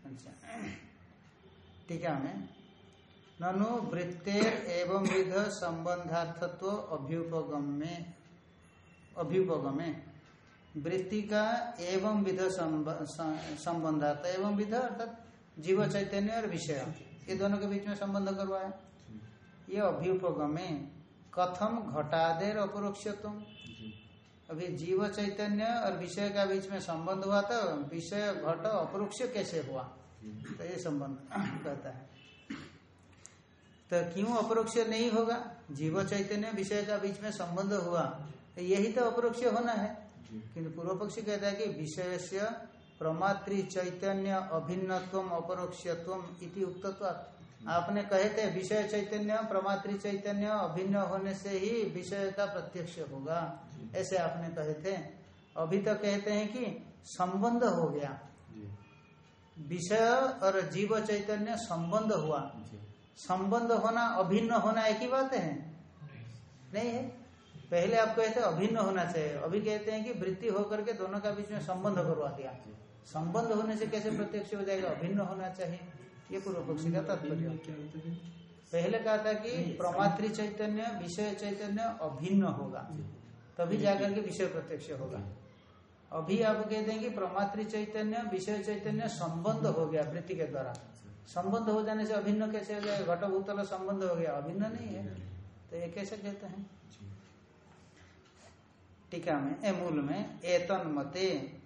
अच्छा। टीका में ननु वृत्तेर एवं विध संबंधार्थत्व अभ्युपगम में अभ्युपगम वृत्ति का एवं विध संबंधार्थ एवं विध अर्थात जीव चैतन्य और विषय। ये दोनों के बीच में संबंध करवाया ये अभ्युपगमे कथम घटादेर अपरोक्षत्व अभी जीव चैतन्य और विषय का बीच में संबंध हुआ तो विषय घट अपरोक्ष कैसे हुआ? तो ये संबंध कहता है। तो क्यों अपरोक्ष नहीं होगा? जीव चैतन्य विषय का बीच में संबंध हुआ। यही तो अपरोक्ष होना है। किंतु पूर्व पक्षी कहता है कि विषय से प्रमातृ चैतन्य अभिन्नत्व अपरोक्षत्व इति उक्तत्व आपने कहे थे विषय चैतन्य प्रमातृ चैतन्य अभिन्न होने से ही विषय का प्रत्यक्ष होगा। ऐसे आपने कहे थे। अभी तो कहते हैं कि संबंध हो गया। विषय और जीव चैतन्य संबंध हुआ। संबंध होना अभिन्न होना एक ही बात है? नहीं है। पहले आप कहते अभिन्न होना चाहिए। अभी कहते हैं कि वृत्ति होकर के दोनों का बीच में संबंध करवा दिया। संबंध होने से कैसे प्रत्यक्ष हो जाएगा? अभिन्न होना चाहिए। ये पूर्व पक्षी का तात्पर्य। पहले कहा था कि प्रमातृ चैतन्य विषय चैतन्य अभिन्न होगा। तभी जाकर के विषय प्रत्यक्ष होगा। अभी आप कहते हैं कि प्रमातृ चैतन्य विषय चैतन्य संबंध हो गया वृत्ति के द्वारा। संबंध हो जाने से अभिन्न कैसे हो जाएगा? घट भूतल संबंध हो गया। अभिन्न नहीं है। तो ये कैसे कहते हैं? टीका में ए मूल में एतन मते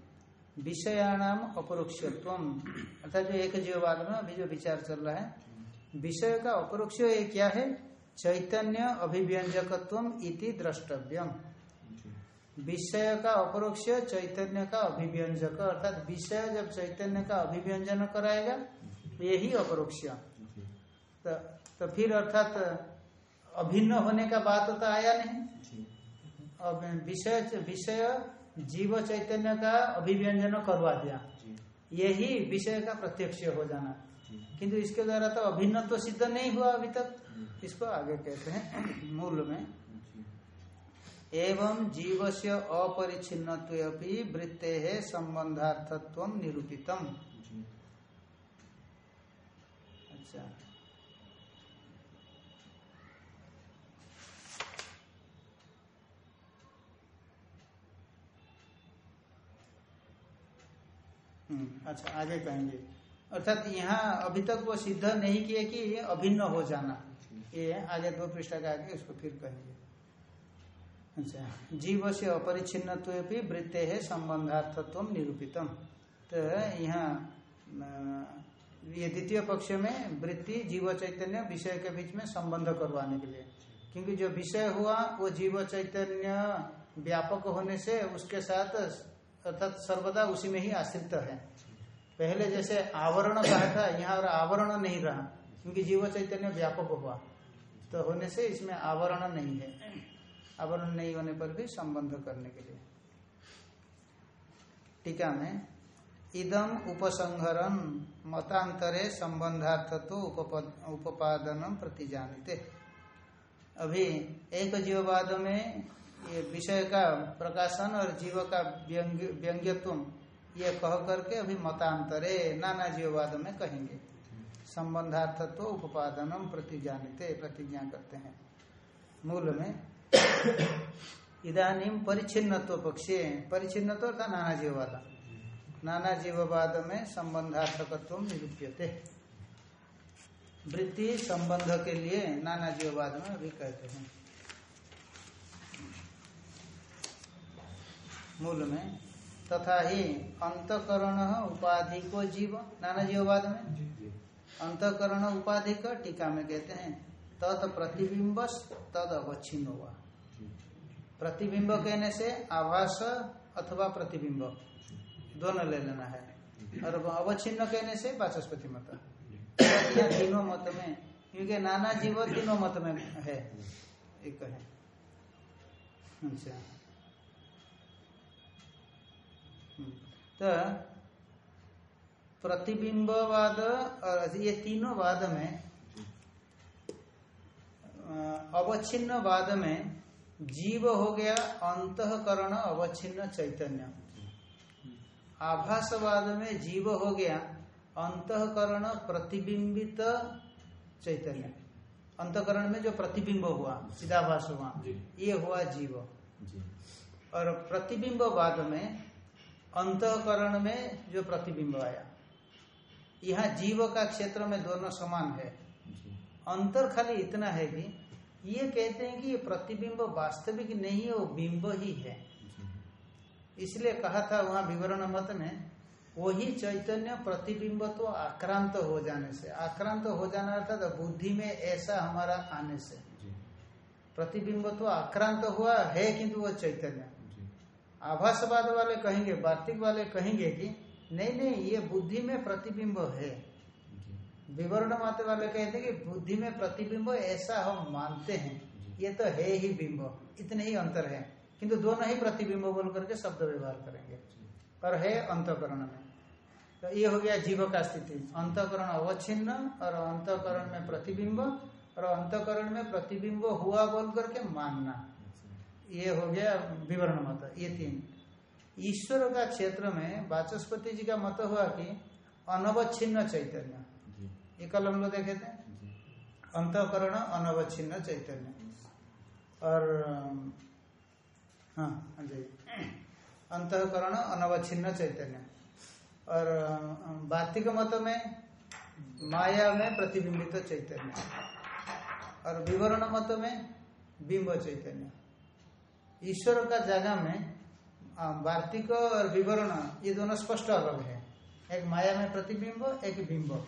विषयाणाम अपरोक्षत्व अर्थात जो एक जीववाद में अभी जो विचार चल रहा है विषय का अपरोक्ष क्या है? चैतन्य अभिव्यंजकत्व इति द्रष्टव्यम। विषय का अपरोक्ष चैतन्य का अभिव्यंजक। अर्थात विषय जब चैतन्य का अभिव्यंजन कराएगा यही अपरोक्ष। तो, तो फिर अर्थात अभिन्न होने का बात तो आया नहीं। विषय विषय जीव चैतन्य का अभिव्यंजन करवा दिया। यही विषय का प्रत्यक्ष हो जाना। किंतु इसके द्वारा तो अभिन्न तो सिद्ध नहीं हुआ अभी तक। इसको आगे कहते हैं मूल में। एवं जीव से अपरिचिन्न वृत्ते है संबंधार्थत्व निरूपितम अच्छा। अच्छा आगे कहेंगे। अर्थात यहाँ अभी तक वो सिद्ध नहीं किए कि अभिन्न हो जाना। ये आगे दो पृष्ठ का आगे उसको फिर कहेंगे। अच्छा जीव से अपरिचिन्न वृत्ते है संबंधार्थत्व निरूपितम। तो यहाँ ये द्वितीय पक्ष में वृत्ति, जीव चैतन्य, विषय के बीच में संबंध करवाने के लिए। क्योंकि जो विषय हुआ, वो जीव चैतन्य व्यापक होने से उसके साथ अर्थात सर्वदा उसी में ही आश्रित है। पहले जैसे आवरण कहा था, यहाँ और आवरण नहीं रहा। क्योंकि जीव चैतन्य व्यापक हुआ। तो होने से इसमें आवरण नहीं है। आवरण नहीं होने पर भी संबंध करने के लिए। टीका में, इदम उपसंहरन मतांतरे संबंधार्थत्व उपादन प्रति जानते। अभी एक जीववाद में ये विषय का प्रकाशन और जीव का व्यंग्यत्व ये कह करके अभी मतांतरे नाना जीववाद में कहेंगे। संबंधार्थत्व उपादनम प्रति जानते प्रतिज्ञा करते हैं। मूल में इधानीम परिचिन्नत्व पक्षी परिचिन्नत्व अर्थात नाना जीववाद। नाना जीववाद में संबंधार्थकत्व निरूप्यते। वृत्ति संबंध के लिए नाना जीववाद में अभी कहते हैं। मूल में तथा ही अंतकरण उपाधि को जीव। नाना जीववाद में? अंतकरण उपाधि का टीका में कहते हैं तत् प्रतिबिंब तद अवच्छिन्न हुआ प्रतिबिंब कहने से आभास अथवा प्रतिबिंब दोनों ले लेना है। और अवच्छिन्न कहने से वाचस्पति मत। तीनों मत में क्योंकि नाना जीव तीनों मत में है। एक है। अच्छा। तो प्रतिबिंबवाद और ये तीनों वाद में अवच्छिन्न वाद में जीव हो गया अंतकरण अवच्छिन्न चैतन्य। आभासवाद में जीव हो गया अंतकरण प्रतिबिंबित चैतन्य। अंतकरण में जो प्रतिबिंब हुआ सीधाभास हुआ ये हुआ जीव। और प्रतिबिंबवाद में अंतकरण में जो प्रतिबिंब आया। यहाँ जीव का क्षेत्र में दोनों समान है। अंतर खाली इतना है कि ये कहते हैं कि ये प्रतिबिंब वास्तविक नहीं है वो बिंब ही है। इसलिए कहा था वहाँ विवरण मत में वही चैतन्य प्रतिबिंब तो आक्रांत हो जाने से आक्रांत हो जाना अर्थात तो बुद्धि में ऐसा हमारा आने से। प्रतिबिंब तो आक्रांत हुआ है किंतु वह चैतन्य। आभासवाद वाले कहेंगे वार्तिक वाले कहेंगे कि नहीं नहीं, ये बुद्धि में प्रतिबिंब है। विवरण माते वाले कहते हैं कि बुद्धि में प्रतिबिंब ऐसा हम मानते हैं। ये तो है ही बिंब, इतने ही अंतर है। किंतु दोनों ही प्रतिबिंब बोल करके शब्द व्यवहार करेंगे। और है अंतकरण में। तो ये हो गया जीव का स्थिति। अंतकरण अवच्छिन्न और अंतकरण में प्रतिबिंब और अंतकरण में प्रतिबिंब हुआ बोल करके मानना। ये हो गया विवरण मत ये तीन। ईश्वर का क्षेत्र में वाचस्पति जी का मत हुआ कि अनवच्छिन्न चैतन्य। ये कल हम लोग देखे थे। अंतकरण अनवच्छिन्न चैतन्य। और हाँ जी। अंतकरण अनवच्छिन्न चैतन्य। और वार्तिक मत में माया में प्रतिबिंबित चैतन्य। और विवरण मत में बिंब चैतन्य। ईश्वर का जगह में वार्तिक और विवरण, ये दोनों स्पष्ट अलग है। एक माया में प्रतिबिंब, एक बिंब।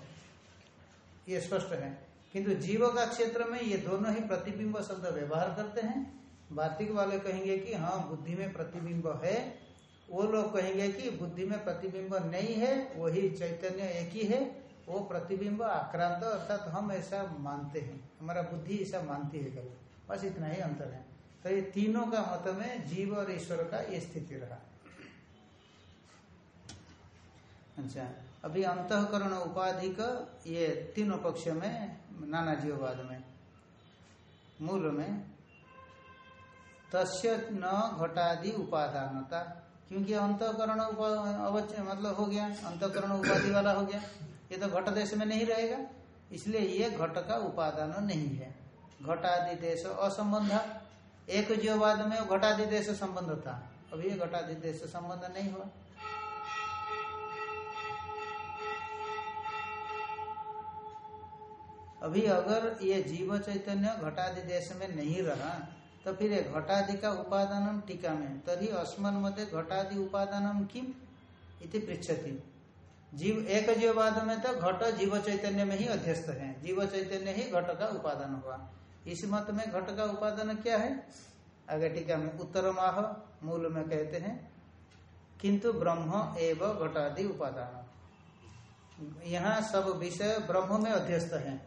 ये स्पष्ट है। किंतु जीव का क्षेत्र में ये दोनों ही प्रतिबिंब शब्द व्यवहार करते हैं। वार्तिक वाले कहेंगे कि हाँ बुद्धि में प्रतिबिंब है। वो लोग कहेंगे कि, बुद्धि में प्रतिबिंब नहीं है, वही चैतन्य एक ही है। वो प्रतिबिंब आक्रांत, अर्थात हम ऐसा मानते हैं। हमारा बुद्धि ऐसा मानती है कल बस इतना ही अंतर है। तो ये तीनों का मत में जीव और ईश्वर का ये स्थिति रहा। अच्छा अभी अंतकरण उपाधि का ये तीनों पक्ष में नाना जीववाद में, मूल में, तस्य न घटादि उपादानता, क्योंकि अंतकरण अवश्य मतलब हो गया, अंतकरण उपाधि वाला हो गया, ये तो घट देश में नहीं रहेगा, इसलिए ये घट का उपादान नहीं है। घटादि देश असंबंध एक जीववाद में घटादि देश संबंध था। अभी ये घटादि देश संबंध नहीं हुआ। अभी अगर ये जीव चैतन्य घटादि देश में नहीं रहा तो फिर घटादि का उपादान टीका में, तभी अस्मन मध्य घटादि उपादान किम? इति पृछति जीव एक जीववाद में तो घट जीव चैतन्य में ही अध्यस्त है। जीव चैतन्य ही घट का उपादान हुआ। इस मत में घट का उपादान क्या है? आगे टीका में उत्तर माह मूल में कहते हैं, किंतु ब्रह्म एवं घटादि उपादान। यहाँ सब विषय ब्रह्म में अध्यस्त है,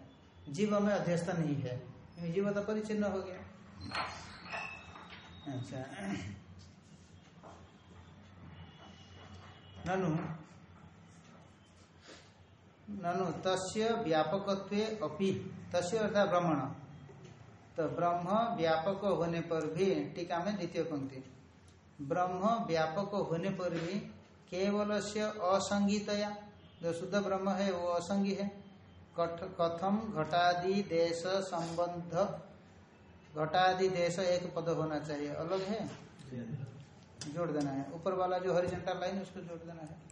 जीव में अध्यस्त नहीं है। जीव तो परिचिन्न हो गया। अच्छा। ननु ननु, तस्य व्यापकत्व अपि, तस्य अर्थात ब्रह्मण। तो ब्रह्म व्यापक होने पर भी टीका में द्वितीय पंक्ति। ब्रह्म व्यापक होने पर भी केवल से असंगीतया जो शुद्ध ब्रह्म है वो असंगी है। कथम घटादि देश संबंध घटादि देश एक पद होना चाहिए। अलग है? जोड़ देना है। ऊपर वाला जो हरिजेंटल लाइन उसको जोड़ देना है।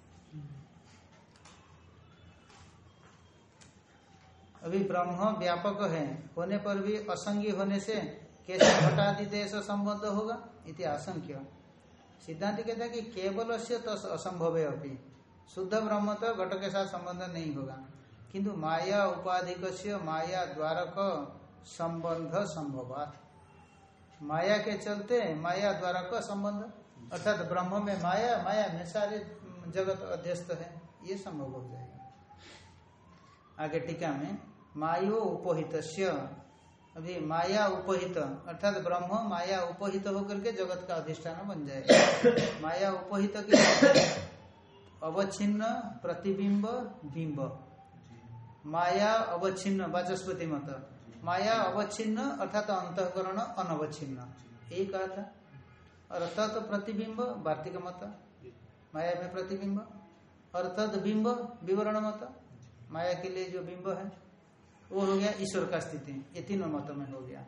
अभी ब्रह्म व्यापक है। होने पर भी असंगी होने से कैसे घटादि देश संबंध होगा इति आशंक्य। सिद्धांत कहता है कि केवल से तो असंभव है अभी शुद्ध ब्रह्म तो घट के साथ संबंध नहीं होगा। किंतु माया उपाधिक माया द्वारक संबंध संभवात। माया के चलते माया द्वारक संबंध। अर्थात ब्रह्म में माया माया में सारे जगत अध्यस्त है, ये संभव हो जाएगा। आगे टीका में मायो उपहित अभी माया उपहित अर्थात ब्रह्म माया उपहित होकर के जगत का अधिष्ठान बन जाएगा। माया उपहित के अवच्छिन्न प्रतिबिंब बिंब। माया अवच्छिन्न वाचस्पति मत। माया अवच्छिन्न अर्थात अंतकरण अनवच्छिन्न। यही कहा था। और तत् प्रतिबिंब वार्तिक मत। माया में प्रतिबिंब। और तद बिंब विवरण मत। माया के लिए जो बिंब है वो हो गया ईश्वर का स्थिति। ये तीनों मत में हो गया।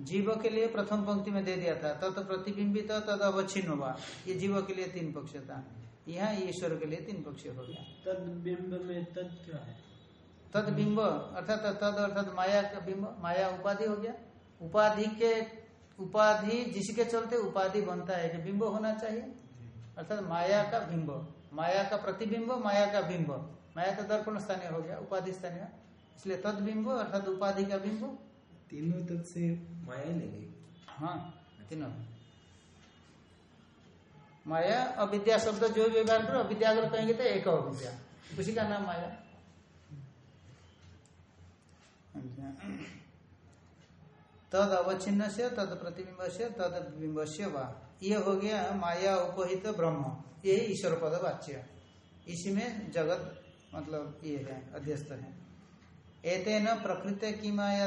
जीव के लिए प्रथम पंक्ति में दे दिया था तत् प्रतिबिंबित तद अवच्छिन्न हुआ ये जीव के लिए तीन पक्ष था। यहाँ ईश्वर के लिए तीन पक्ष हो गया। तद बिंब में तद क्या है? तद बिंब अर्थात तद अर्थात माया का बिंब माया उपाधि हो गया। उपाधि के उपाधि जिसके चलते उपाधि बनता है कि बिंब होना चाहिए। अर्थात माया का बिंब। माया का प्रतिबिंब माया का बिंब। माया का दर्पण स्थानीय हो गया उपाधि स्थानीय। इसलिए तद बिंब अर्थात उपाधि का बिंब। तीनों तद से माया लेंगे हाँ तीनों। माया अविद्या शब्द जो व्यवहार करो अविद्या अगर कहेंगे तो एक अविद्या। उसी का नाम माया। तद अवच्छिन्न से तद प्रतिबिंब से तद बिंब से वा। ये हो गया माया उपहित ब्रह्म। ये ईश्वर पद वाच्य। इसी में जगत मतलब ये है अध्यस्त है। एते न प्रकृत की माया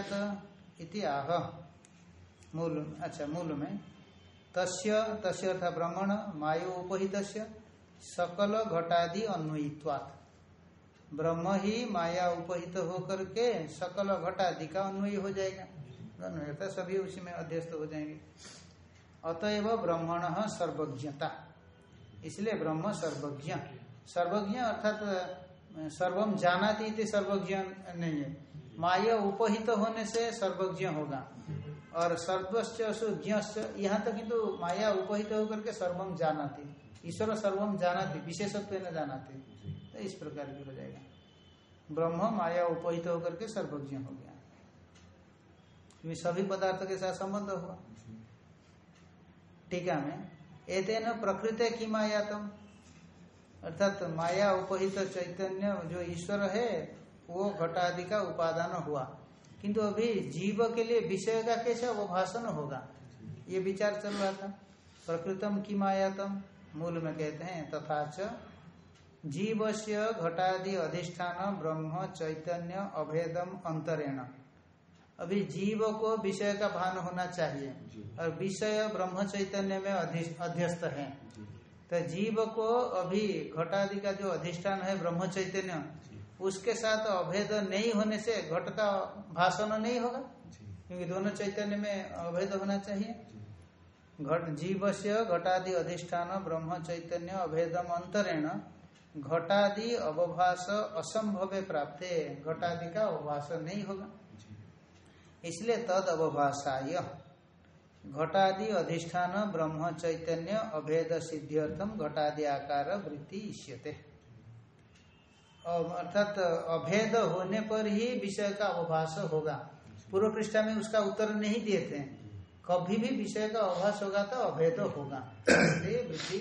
इति आह। मूल अच्छा मूल में तस्य तस्य अर्थात ब्रह्मण, मायो उपहित सकल घटादि अन्वयित्वात्। ब्रह्म ही माया उपहित होकर के सकल घटादि का अन्वय हो जाएगा। सभी उसी में अध्यस्त हो जाएँगे। अतएव ब्रह्मण सर्वज्ञता। इसलिए ब्रह्म सर्वज्ञ। सर्वज्ञ अर्थात सर्वम जानाती थी सर्वज्ञ नहीं है। माया उपहित होने से सर्वज्ञ होगा। और सर्वश्च ज्ञ यहाँ तक किंतु माया उपहित होकर के सर्वम जानाती। ईश्वर सर्वम जानाती, विशेषत्व न जानाती। तो इस प्रकार की हो जाएगा। ब्रह्म माया उपहित होकर के सर्वज्ञ हो गया। क्योंकि सभी पदार्थ के साथ संबंध हुआ। टीका में एतेन प्रकृति की माया तुम अर्थात माया उपहित तो चैतन्य जो ईश्वर है वो घटादि का उपादान हुआ। किंतु अभी जीव के लिए विषय का कैसे वो भाषण होगा? ये विचार चल रहा था। प्रकृतम की मायातम मूल में कहते हैं तथा च जीव से घटादि अधिष्ठान ब्रह्म चैतन्य अभेदम अंतरेण। अभी जीव को विषय का भान होना चाहिए। और विषय ब्रह्म चैतन्य में अध्यस्त है। तो जीव को अभी घटादि का जो अधिष्ठान है ब्रह्म चैतन्य उसके साथ अभेद नहीं होने से घट का भाषण नहीं होगा? क्योंकि दोनों चैतन्य में अभेद होना चाहिए। घट जीव से घटादि अधिष्ठान ब्रह्म चैतन्य अभेदम अंतरेण घटादि अवभाष असंभव प्राप्त घटादि का अवभाष नहीं होगा। इसलिए तद अवभाषाय। घटादि अधिष्ठान ब्रह्म चैतन्य अभेद सिद्ध्यर्थम घटादि आकार वृत्ति इष्यते। अर्थात अभेद होने पर ही विषय का अवभाष होगा। पूर्व पृष्ठा में उसका उत्तर नहीं दिए थे। कभी भी विषय का अभास होगा तो अभेद होगा। इसलिए वृत्ति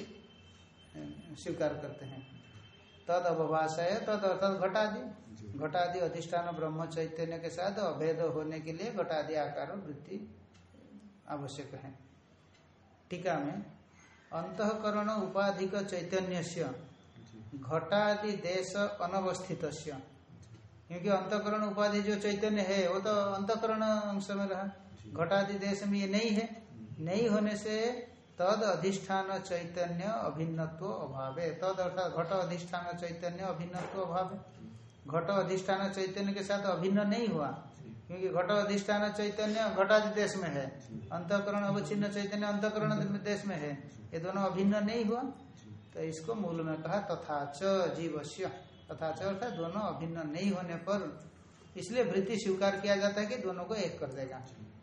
स्वीकार करते हैं। तद अवभाष है तद अर्थात घटादि। घटादि अधिष्ठान ब्रह्म चैतन्य के साथ अभेद होने के लिए घटादि आकार वृत्ति आवश्यक है। टीका में अंतकरण उपाधिक चैतन्य से घटादि देश अनवस्थित क्योंकि अंतकरण उपाधि जो चैतन्य है वो तो अंतकरण अंश में रहा। घटादि देश में ये नहीं है। नहीं होने से तद अधिष्ठान चैतन्य अभिन्नत्व अभाव। है तद अर्थात घट अधिष्ठान चैतन्य अभिन्नत्व अभाव। है घट अधिष्ठान चैतन्य के साथ अभिन्न नहीं हुआ। क्योंकि घट अधिष्ठान चैतन्य घटादि देश में है। अंतकरण अवचिन्न चैतन्य, अंतकरण देश में है। ये दोनों अभिन्न नहीं हुआ। तो इसको मूल में कहा तथा च तथा च अर्थात दोनों अभिन्न नहीं होने पर इसलिए वृत्ति स्वीकार किया जाता है कि दोनों को एक कर देगा।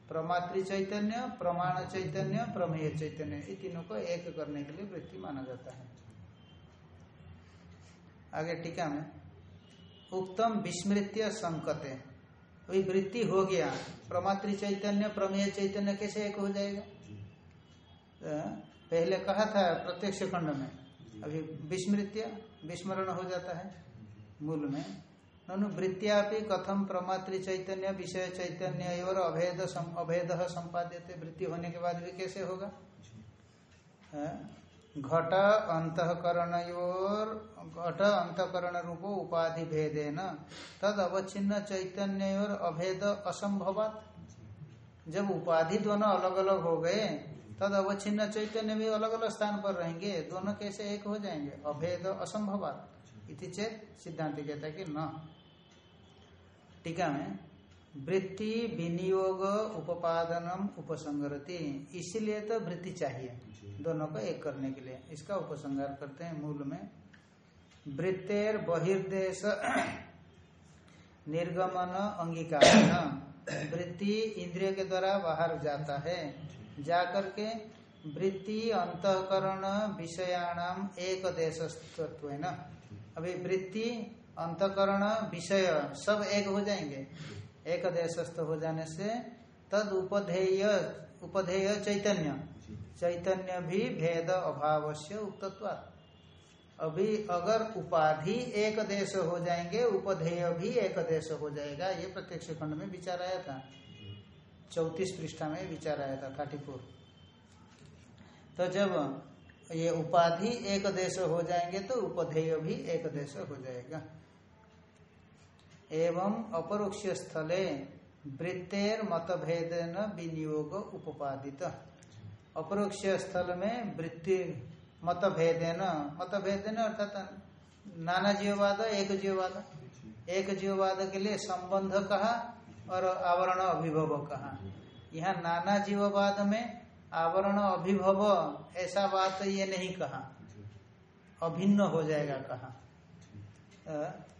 प्रमातृ चैतन्य, प्रमाण चैतन्य, प्रमेय चैतन्य। ये तीनों को एक करने के लिए वृत्ति माना जाता है। आगे टीका में उत्तम विस्मृत्य संकते। वही वृत्ति हो गया। प्रमातृ चैतन्य, प्रमेय चैतन्य कैसे एक हो जाएगा? तो पहले कहा था प्रत्यक्ष खंड में। अभी विस्मृत्य, विस्मरण हो जाता है मूल में। ननु कथम प्रमातृ चैतन्य, विषय चैतन्य और अभेद अभेद संपाद्य वृत्ति होने के बाद भी कैसे होगा? घट अंतकरण घट अंतकरण रूप उपाधि भेदे न तद अवच्छिन्न चैतन्य और अभेद असंभवात जब उपाधि दोनों अलग अलग हो गए तद अवच्छिन्न चैतन्य भी अलग अलग स्थान पर रहेंगे, दोनों कैसे एक हो जाएँगे? अभेद असंभवात इति चेत सिद्धांत कहता कि न। टीका में, वृत्ति, विनियोग, उपादनम, उपसंगरति, इसीलिए तो वृत्ति चाहिए। दोनों को एक करने के लिए। इसका उपसंगार करते हैं मूल में। वृत्तेर बहिर्देश निर्गमन अंगीकार वृत्ति इंद्रिय के द्वारा बाहर जाता है। जा करके वृत्ति अंतकरण विषयाणाम एक है ना अभी वृत्ति, अंतकरण, विषय सब एक हो जाएँगे। एक देशस्थ हो जाने से तद उपधेय उपधेय चैतन्य। चैतन्य भी भेद अभाव से अभी अगर उपाधि एक देश हो जाएँगे, उपधेय भी एक देश हो जाएगा, ये प्रत्यक्ष खंड में विचार आया था। चौतीस पृष्ठा में विचार आया था फोर तो जब ये उपाधि एक देश हो जाएँगे तो उपधेय भी एक देश हो जाएगा। एवं अपरोक्ष स्थले वृत्तेर मतभेदन विनियोग उपादित। अपरोक्ष स्थल में वृत्ति मतभेदेन मतभेदेन अर्थात नाना जीववाद, एक जीववाद। एक जीववाद के लिए संबंध कहा और आवरण अभिभव कहा। यहाँ नाना जीववाद में आवरण अभिभव ऐसा बात ये नहीं कहा। अभिन्न हो जाएगा कहा।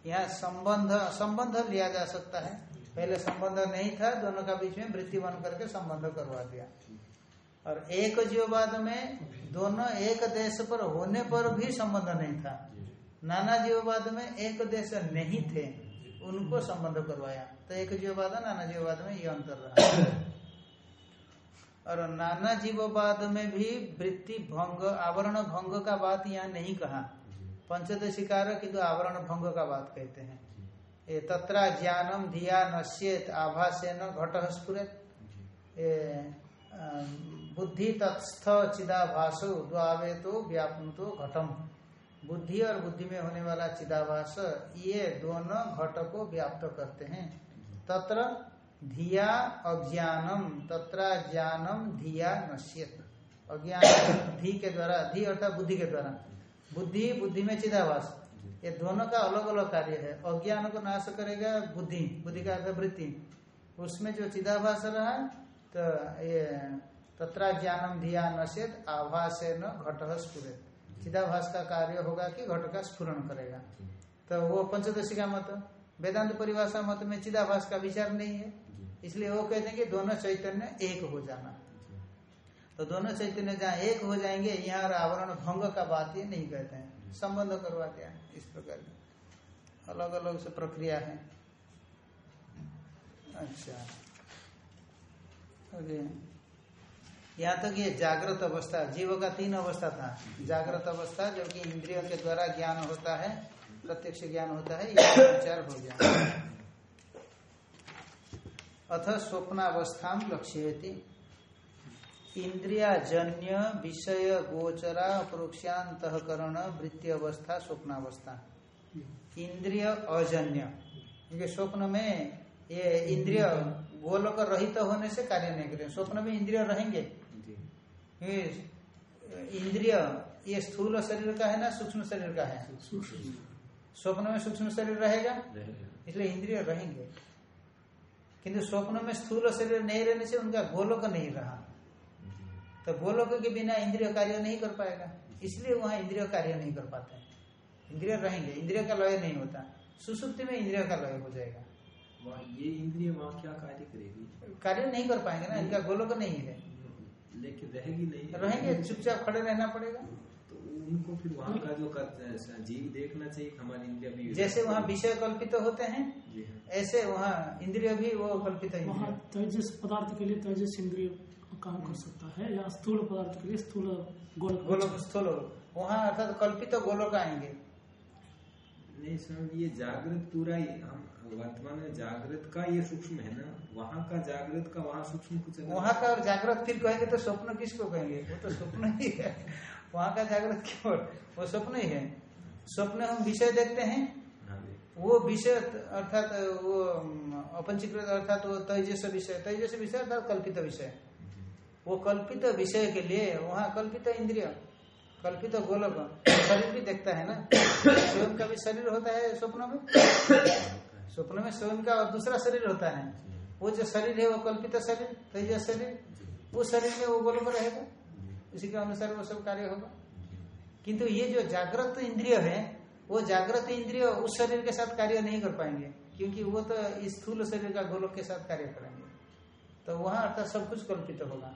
यहाँ संबंध संबंध लिया जा सकता है। पहले संबंध नहीं था, दोनों का बीच में वृत्ति बन करके संबंध करवा दिया। और एक जीववाद में दोनों एक देश पर होने पर भी संबंध नहीं था। नाना जीववाद में एक देश नहीं थे उनको संबंध करवाया। तो एक जीववाद नाना जीववाद में ये अंतर रहा। और नाना जीववाद में भी वृत्ति भंग आवरण भंग का बात यहाँ नहीं कहा। पंचदशिकार किंतु आवरण भंग का बात कहते हैं। ये तत्रा ज्ञानम धिया नश्येत आभासे न घट स्फुरत बुद्धि तत्स्थ चिदाभासो द्वावे तो व्यापन तो घटम। बुद्धि और बुद्धि में होने वाला चिदाभास, ये दोनों घट को व्याप्त करते हैं। तत्र धिया अज्ञानम, तत्र ज्ञानम धिया नश्यत। अज्ञान धी के द्वारा, धी अर्थात बुद्धि के द्वारा। बुद्धि बुद्धि में चिदाभास। ये दोनों का अलग अलग कार्य है। अज्ञान को नाश करेगा बुद्धि बुद्धि का अर्थ वृत्ति। उसमें जो चिदाभास रहा तो ये तथा ज्ञानम धिया नशेत आभास न घट स्फुरित। चिदाभास का कार्य होगा कि घट का स्फुरन करेगा। तो वो पंचदशी का मत, वेदांत परिभाषा मत में चिदाभास का विचार नहीं है। इसलिए वो कहते हैं कि दोनों चैतन्य एक हो जाना। तो दोनों चैतन्य जहाँ एक हो जाएँगे, यहाँ आवरण भंग का बात ये नहीं कहते हैं। संबंध करवा दिया इस प्रकार की। अलग अलग से प्रक्रिया है। अच्छा। यहाँ तक ये जागृत अवस्था, जीव का तीन अवस्था था। जागृत अवस्था जबकि इंद्रियों के द्वारा ज्ञान होता है, प्रत्यक्ष ज्ञान होता है यह विचार हो गया। अथ स्वप्नावस्था लक्ष्य इंद्रियाजन्य, विषय, गोचरा अपरोक्षांतकरण वृत्ति अवस्था स्वप्नावस्था। इंद्रिय अजन्य। क्योंकि स्वप्न में ये इंद्रिय गोलक रहित तो होने से कार्य नहीं करें। स्वप्न में इंद्रिय रहेंगे। इंद्रिय ये स्थूल शरीर का है ना सूक्ष्म शरीर का है? स्वप्न में सूक्ष्म शरीर रहेगा? इसलिए इंद्रिय रहेंगे। किंतु स्वप्न में स्थूल शरीर नहीं रहने से उनका गोलोक नहीं रहा। तो गोलोक के बिना इंद्रिय कार्य नहीं कर पाएगा। इसलिए वहाँ इंद्रिय कार्य नहीं कर पाते। इंद्रिय रहेंगे। इंद्रिय का लय नहीं होता। सुसुप्ति में इंद्रिय का लय हो जाएगा। ये इंद्रिय वहाँ क्या कार्य करेगी? कार्य नहीं कर पाएँगे ना। इनका गोलोक नहीं है। लेकिन रहेगी नहीं। रहेंगे चुपचाप खड़े रहना पड़ेगा। तो उनको फिर वहाँ का जो जीव देखना चाहिए हमारी इंद्रिया भी जैसे वहाँ विषय कल्पित तो होते हैं हाँ। ऐसे वहाँ इंद्रिय भी वो कल्पित वहाँ तेजस पदार्थ के लिए तेजस इंद्रिय काम कर सकता है या स्थूल पदार्थ के लिए स्थूल गोल गोलोक स्थूल। वहाँ अर्थात कल्पित गोलोक आएँगे। नहीं सर ये जागृत पूरा ही हम वर्तमान में जागृत का ये सूक्ष्म है ना? वहाँ का जागृत का वहाँ सूक्ष्म कुछ वहाँ का जागृत फिर कहेंगे तो स्वप्न किसको कहेंगे? वो तो स्वप्न ही है। वहाँ का जागृत क्यों वो स्वप्न ही है। स्वप्न हम विषय देखते हैं। हाँ वो विषय अर्थात वो अपंचीकृत अर्थात वो तेजस विषय तेजस विषय अर्थात कल्पित विषय। वो कल्पित विषय के लिए वहाँ कल्पित इंद्रिय कल्पित गोलक शरीर भी देखता है ना? स्वयं का भी शरीर होता है स्वप्न में? स्वप्न में स्वयं का और दूसरा शरीर होता है। वो जो शरीर है वो कल्पित शरीर तेजस शरीर उस शरीर में वो गोलोक रहेगा। उसी के अनुसार वो सब कार्य होगा। किंतु ये जो जागृत इंद्रिय है वो जागृत इंद्रिय उस शरीर के साथ कार्य नहीं कर पाएँगे क्योंकि वो तो इस स्थूल शरीर का गोलोक के साथ कार्य करेंगे। तो वहाँ अर्थात सब कुछ कल्पित होगा।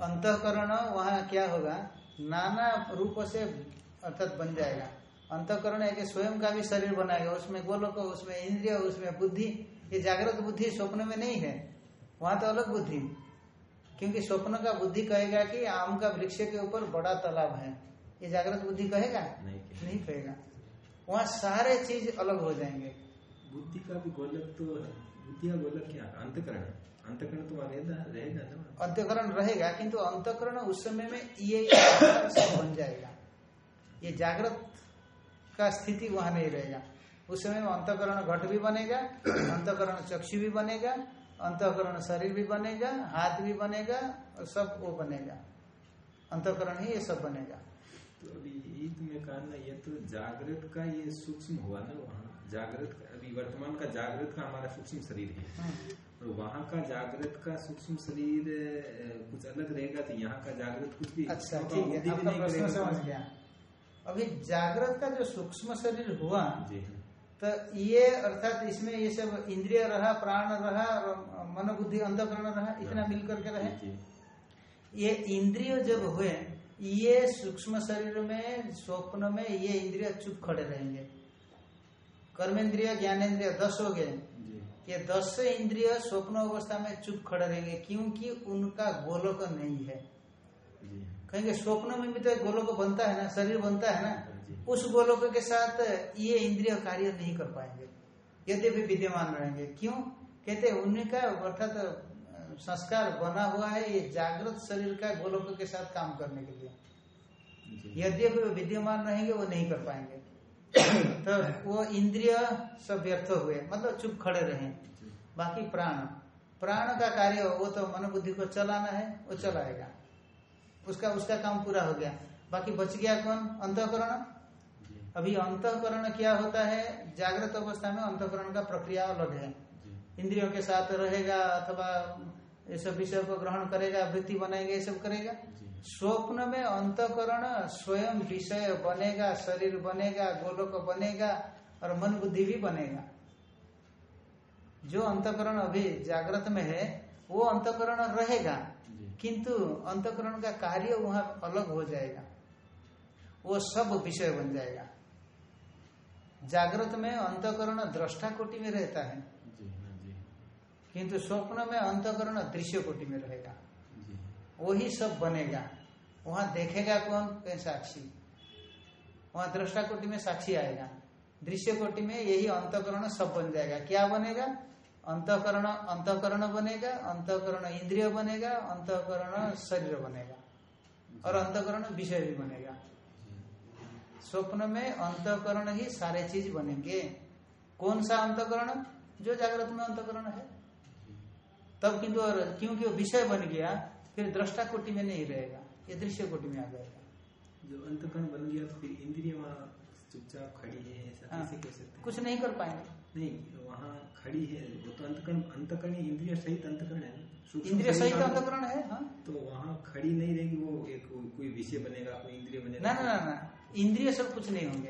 अंतकरण वहाँ क्या होगा? नाना रूप से अर्थात बन जाएगा। अंतकरण है कि स्वयं का भी शरीर बनाएगा उसमें गोलक उसमें इंद्रिय उसमें बुद्धि ये जागृत बुद्धि स्वप्न में नहीं है वहाँ तो अलग बुद्धि। क्योंकि स्वप्न का बुद्धि कहेगा कि आम का वृक्ष के ऊपर बड़ा तालाब है। ये जागृत बुद्धि कहेगा? नहीं, नहीं कहेगा। वहाँ सारे चीज़ अलग हो जाएँगे। बुद्धि का भी गोलक तो बुद्धि का गोलक क्या? अंतकरण। अंतकरण तो रहेगा ना अंतकरण रहेगा किंतु अंतकरण उस समय में ये बन जाएगा। ये जागृत का स्थिति वहाँ नहीं रहेगा। उस समय में अंतकरण घट भी बनेगा अंतकरण चक्षु भी बनेगा अंतकरण शरीर भी बनेगा हाथ भी बनेगा और सब वो बनेगा। अंतकरण ही ये सब बनेगा। तो अभी कहा ना ये तो जागृत का ये सूक्ष्म हुआ ना वहाँ। जागृत अभी वर्तमान का जागृत का हमारा सूक्ष्म शरीर है। हाँ। और वहाँ का जागृत का सूक्ष्म शरीर कुछ अलग रहेगा तो यहाँ का जागृत कुछ भी अच्छा ठीक है आपका प्रश्न समझ गया। अभी जागृत का जो सूक्ष्म शरीर हुआ तो ये अर्थात इसमें ये सब इंद्रिय रहा प्राण रहा मन बुद्धि अंधकरण रहा इतना हाँ। मिलकर के रहे? ये इंद्रिय जब हुए ये सूक्ष्म शरीर में स्वप्न में ये इंद्रिय चुप खड़े रहेंगे। कर्मेंद्रिय ज्ञानेन्द्रिय दस हो गए। ये दस इंद्रिय स्वप्न अवस्था में चुप खड़े रहेंगे क्योंकि उनका गोलक नहीं है। कहेंगे स्वप्न में भी तो गोलोक बनता है ना शरीर बनता है ना उस गोलोक के साथ ये इंद्रिय कार्य नहीं कर पाएँगे। यदि भी विद्यमान रहेंगे। क्यों? कहते उनका अर्थात तो संस्कार बना हुआ है ये जागृत शरीर का गोलोक के साथ काम करने के लिए। यदि वो विद्यमान रहेंगे वो नहीं कर पाएँगे। तो वो इंद्रिय सब व्यर्थ हुए मतलब चुप खड़े रहे बाकी प्राण। प्राण का कार्य वो तो मन बुद्धि को चलाना है वो चलाएगा। उसका उसका काम पूरा हो गया। बाकी बच गया कौन? अंतकरण? अभी अंतकरण क्या होता है? जागृत अवस्था में अंतकरण का प्रक्रिया अलग है। इंद्रियों के साथ रहेगा अथवा ये सब विषय को ग्रहण करेगा वृत्ति बनाएगा ये सब करेगा। स्वप्न में अंतकरण स्वयं विषय बनेगा शरीर बनेगा गोलोक बनेगा और मन बुद्धि भी बनेगा। जो अंतकरण अभी जागृत में है वो अंतकरण रहेगा। किंतु अंतकरण का कार्य वहाँ अलग हो जाएगा। वो सब विषय बन जाएगा। जागृत में अंतकरण दृष्टा कोटि में रहता है। किंतु स्वप्न में अंतकरण दृश्य कोटि में रहेगा। वही सब बनेगा। वहाँ देखेगा कौन? कहीं साक्षी। वहाँ दृष्टा कोटि में साक्षी आएगा। दृश्य कोटि में यही अंतकरण सब बन जाएगा। क्या बनेगा? अंतकरण अंतकरण बनेगा अंतकरण इंद्रिय बनेगा अंतकरण शरीर बनेगा। और अंतकरण विषय भी बनेगा। स्वप्न में अंतकरण ही सारे चीज़ बनेंगे। कौन सा अंतकरण? जो जागृत में अंतकरण है। तब किंतु और क्योंकि वो विषय बन गया फिर दृष्टा कोटि में नहीं रहेगा। ये दृश्य कोटि में आ जाएगा। जो अंतकरण बन गया तो फिर इंद्रिय वहाँ चुपचाप खड़ी है ऐसा हाँ, कैसे सकते कुछ नहीं कर पाएँगे। नहीं वहाँ खड़ी है वो तो अंतकरण अंतकरण इंद्रिय सहित अंतकरण है इंद्रिय सहित अंतकरण है हाँ? तो वहाँ खड़ी नहीं रहेगी वो एक कोई विषय बनेगा कोई इंद्रिय बनेगा। ना ना ना इंद्रिय सब कुछ नहीं होंगे।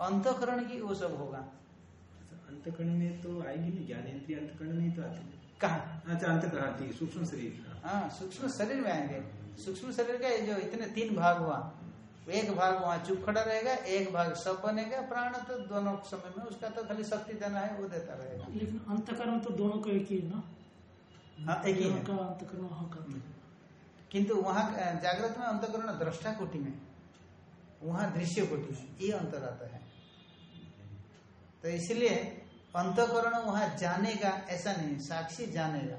अंतकरण की वो सब होगा। अच्छा, अंतकरण में तो आएगी नहीं ज्ञान इंद्रिय अंतकरण नहीं तो आती कहा? अच्छा अंतकरण सूक्ष्म शरीर। हाँ सूक्ष्म शरीर में आएँगे। सूक्ष्म शरीर का जो इतने तीन भाग हुआ एक भाग वहाँ चुप खड़ा रहेगा एक भाग सब बनेगा प्राण तो दोनों समय में उसका तो खाली शक्ति देना है वो देता रहेगा। लेकिन अंतकरण तो दोनों का एक ही है ना? हाँ एक ही है। अंतकरण वहाँ का किंतु वहाँ जागृत में अंतकरण दृष्टा कोटि में। वहाँ दृश्य कोटि में ये अंतर आता है। तो इसलिए अंतकरण वहाँ जानेगा ऐसा नहीं साक्षी जानेगा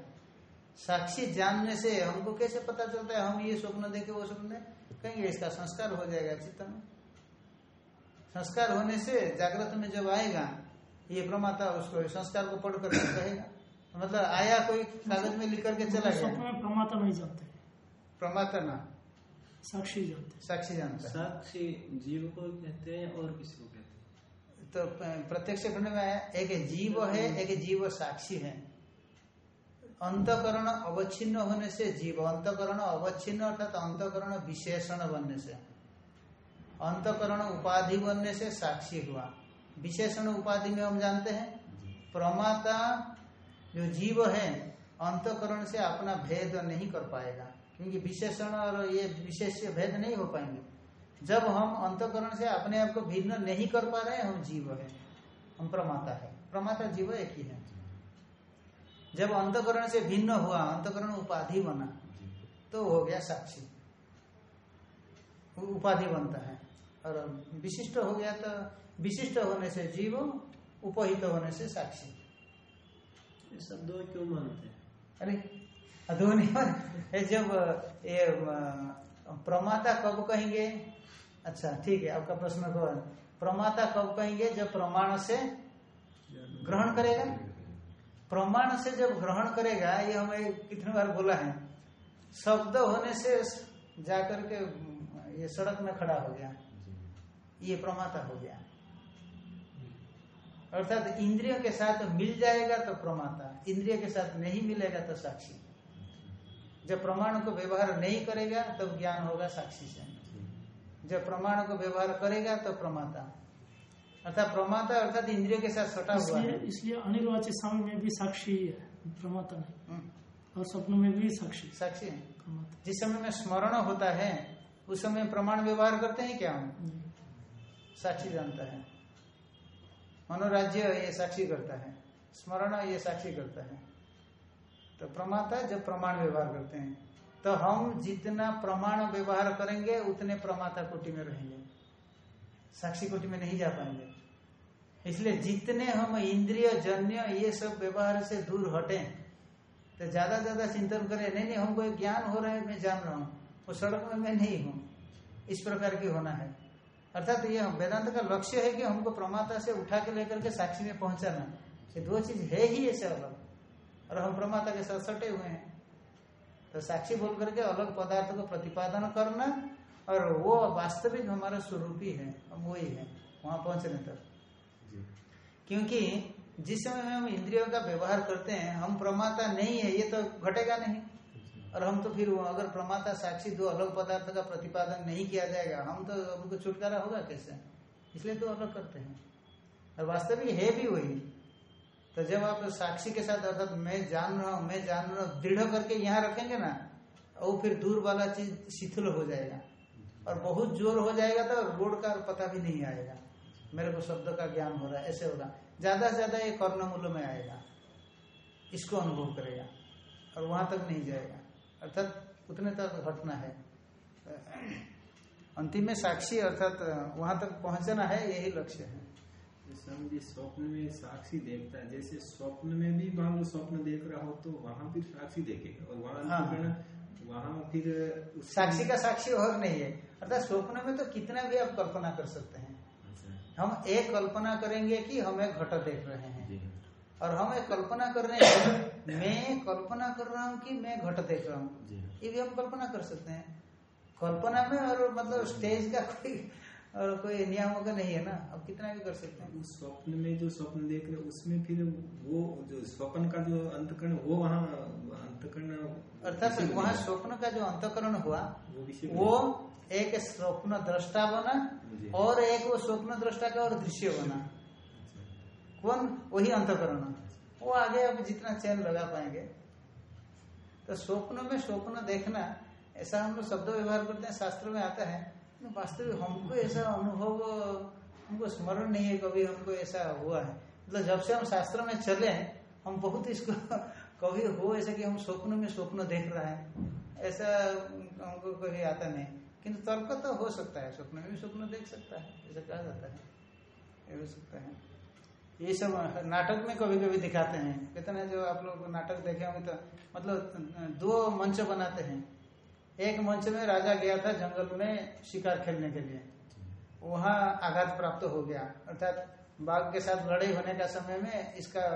साक्षी जानने से हमको कैसे पता चलता है हम ये स्वप्न देखे वो स्वप्न कहेंगे इसका संस्कार हो जाएगा चित्त में संस्कार होने से जागृत में जब आएगा ये प्रमाता उसको संस्कार को पढ़ कर कहेगा। मतलब आया कोई कागज़ में लिख करके चला गया। प्रमाता नहीं जानते प्रमाता ना? साक्षी जानते साक्षी जानते साक्षी जीव को कहते हैं और किसी को कहते हैं। तो प्रत्यक्ष खंड में एक जीव है एक जीव साक्षी है। अंतकरण अवच्छिन्न होने से जीव, अंतकरण अवच्छिन्न अर्थात अंतकरण विशेषण बनने से, अंतकरण उपाधि बनने से साक्षी हुआ। विशेषण उपाधि में हम जानते हैं, प्रमाता जो जीव है, अंतकरण से अपना भेद नहीं कर पाएगा, क्योंकि विशेषण और ये विशेष भेद नहीं हो पाएँगे। जब हम अंतकरण से अपने आप को भिन्न नहीं कर पा रहे हैं, हम जीव है, हम प्रमाता है। प्रमाता, जीव एक ही है। जब अंतकरण से भिन्न हुआ अंतकरण उपाधि बना तो हो गया साक्षी। उपाधि बनता है। और विशिष्ट हो गया तो विशिष्ट होने से जीव उपहित होने से साक्षी। ये सब दो क्यों मानते हैं? अरे दो नहीं जब ये प्रमाता कब कहेंगे? अच्छा ठीक है आपका प्रश्न को प्रमाता कब कहेंगे? जब प्रमाण से ग्रहण करेगा। प्रमाण से जब ग्रहण करेगा ये हमें कितने बार बोला है? शब्द होने से जाकर के ये सड़क में खड़ा हो गया। ये प्रमाता हो गया। अर्थात इंद्रियों के साथ मिल जाएगा तो प्रमाता इंद्रिय के साथ नहीं मिलेगा तो साक्षी। जब प्रमाण को व्यवहार नहीं करेगा तब तो ज्ञान होगा साक्षी से। जब प्रमाण को व्यवहार करेगा तो प्रमाता। अर्थात प्रमाता अर्थात इंद्रियों के साथ सटा हुआ है। इसलिए अनिर्वाचित समय में भी साक्षी है प्रमाता नहीं। हम्म। और स्वप्न में भी साक्षी साक्षी है। जिस समय में स्मरण होता है उस समय प्रमाण व्यवहार करते हैं क्या हम? साक्षी जानता है। मनोराज्य ये साक्षी करता है। स्मरण ये साक्षी करता है। तो प्रमाता जब प्रमाण व्यवहार करते हैं तो हम जितना प्रमाण व्यवहार करेंगे उतने प्रमाता कोटि में रहेंगे। साक्षी कोटि में नहीं जा पाएँगे। इसलिए जितने हम इंद्रिय, जन्य, ये सब व्यवहार से दूर हटे तो ज़्यादा ज़्यादा चिंतन करें, नहीं नहीं, हमको ज्ञान हो रहा है, मैं जान रहा हूँ। वो सड़क में मैं नहीं हूँ। इस प्रकार की होना है। अर्थात तो ये वेदांत का लक्ष्य है कि हमको प्रमाता से उठा के लेकर के साक्षी में पहुंचाना। ये दो चीज़ है ही ऐसे अलग। और हम प्रमाता के साथ सटे हुए हैं। तो साक्षी बोल करके अलग पदार्थ को प्रतिपादन करना और वो वास्तविक हमारा स्वरूप ही है हम वही है वहाँ पहुँचने तक क्योंकि जिस समय हम इंद्रियों का व्यवहार करते हैं हम प्रमाता नहीं है ये तो घटेगा नहीं। और हम तो फिर अगर प्रमाता साक्षी दो अलग पदार्थ का प्रतिपादन नहीं किया जाएगा हम तो हमको छुटकारा होगा कैसे? इसलिए तो अलग करते हैं। और वास्तविक है भी वही। तो जब आप साक्षी के साथ अर्थात मैं जान रहा हूँ मैं जान रहा हूँ दृढ़ करके यहाँ रखेंगे ना वो फिर दूर वाला चीज़ शिथिल हो जाएगा। और बहुत ज़ोर हो जाएगा तो रोड का पता भी नहीं आएगा। मेरे को शब्द का ज्ञान हो रहा है ऐसे होगा। ज़्यादा से ज़्यादा ये कर्णमूल में आएगा। इसको अनुभव करेगा और वहाँ तक नहीं जाएगा। अर्थात उतने तक घटना है। अंतिम में साक्षी अर्थात वहाँ तक पहुँचना है यही लक्ष्य है। स्वप्न में साक्षी देखता है जैसे स्वप्न में भी मान लो स्वप्न देख रहा हो तो वहाँ भी साक्षी देखेगा और वहाँ हाँ। वहाँ फिर साक्षी का साक्षी और नहीं है। अर्थात स्वप्न में तो कितना भी आप कल्पना कर सकते हैं। अच्छा। हम एक कल्पना करेंगे कि हम एक घट देख रहे हैं। और हम एक कल्पना कर रहे हैं मैं कल्पना कर रहा हूँ कि मैं घट देख रहा हूँ। ये भी हम कल्पना कर सकते हैं। कल्पना में और मतलब स्टेज का कोई और कोई नियमों का नहीं है ना। अब कितना भी कर सकते हैं। उस स्वप्न में जो स्वप्न देख रहे उसमें फिर वो जो स्वप्न का जो अंतकरण वो वहाँ अंतकरण अर्थात वहाँ स्वप्न का जो अंतकरण हुआ वो एक स्वप्न दृष्टा बना और एक वो स्वप्न दृष्टा का और दृश्य बना। कौन? वही अंतकरण। वो आगे अब जितना चैन लगा पाएँगे। तो स्वप्न में स्वप्न देखना ऐसा हम लोग शब्द व्यवहार करते हैं शास्त्र में आता है। वास्तविक हमको ऐसा अनुभव हमको स्मरण नहीं है कभी हमको ऐसा हुआ है। मतलब जब से हम शास्त्र में चले हम बहुत इसको कभी हो ऐसा कि हम स्वप्न में स्वप्न देख रहा है? ऐसा हमको कभी आता नहीं। किंतु तर्क तो हो सकता है, स्वप्न में भी स्वप्न देख सकता है ऐसा कहा जाता है। ये हो सकता है। ये सब नाटक में कभी कभी दिखाते हैं। कहते हैं जो आप लोग नाटक देखे होंगे तो मतलब दो मंच बनाते हैं। एक मंच में राजा गया था जंगल में शिकार खेलने के लिए। वहाँ आघात प्राप्त हो गया। अर्थात बाघ के साथ लड़ाई होने का समय में इसका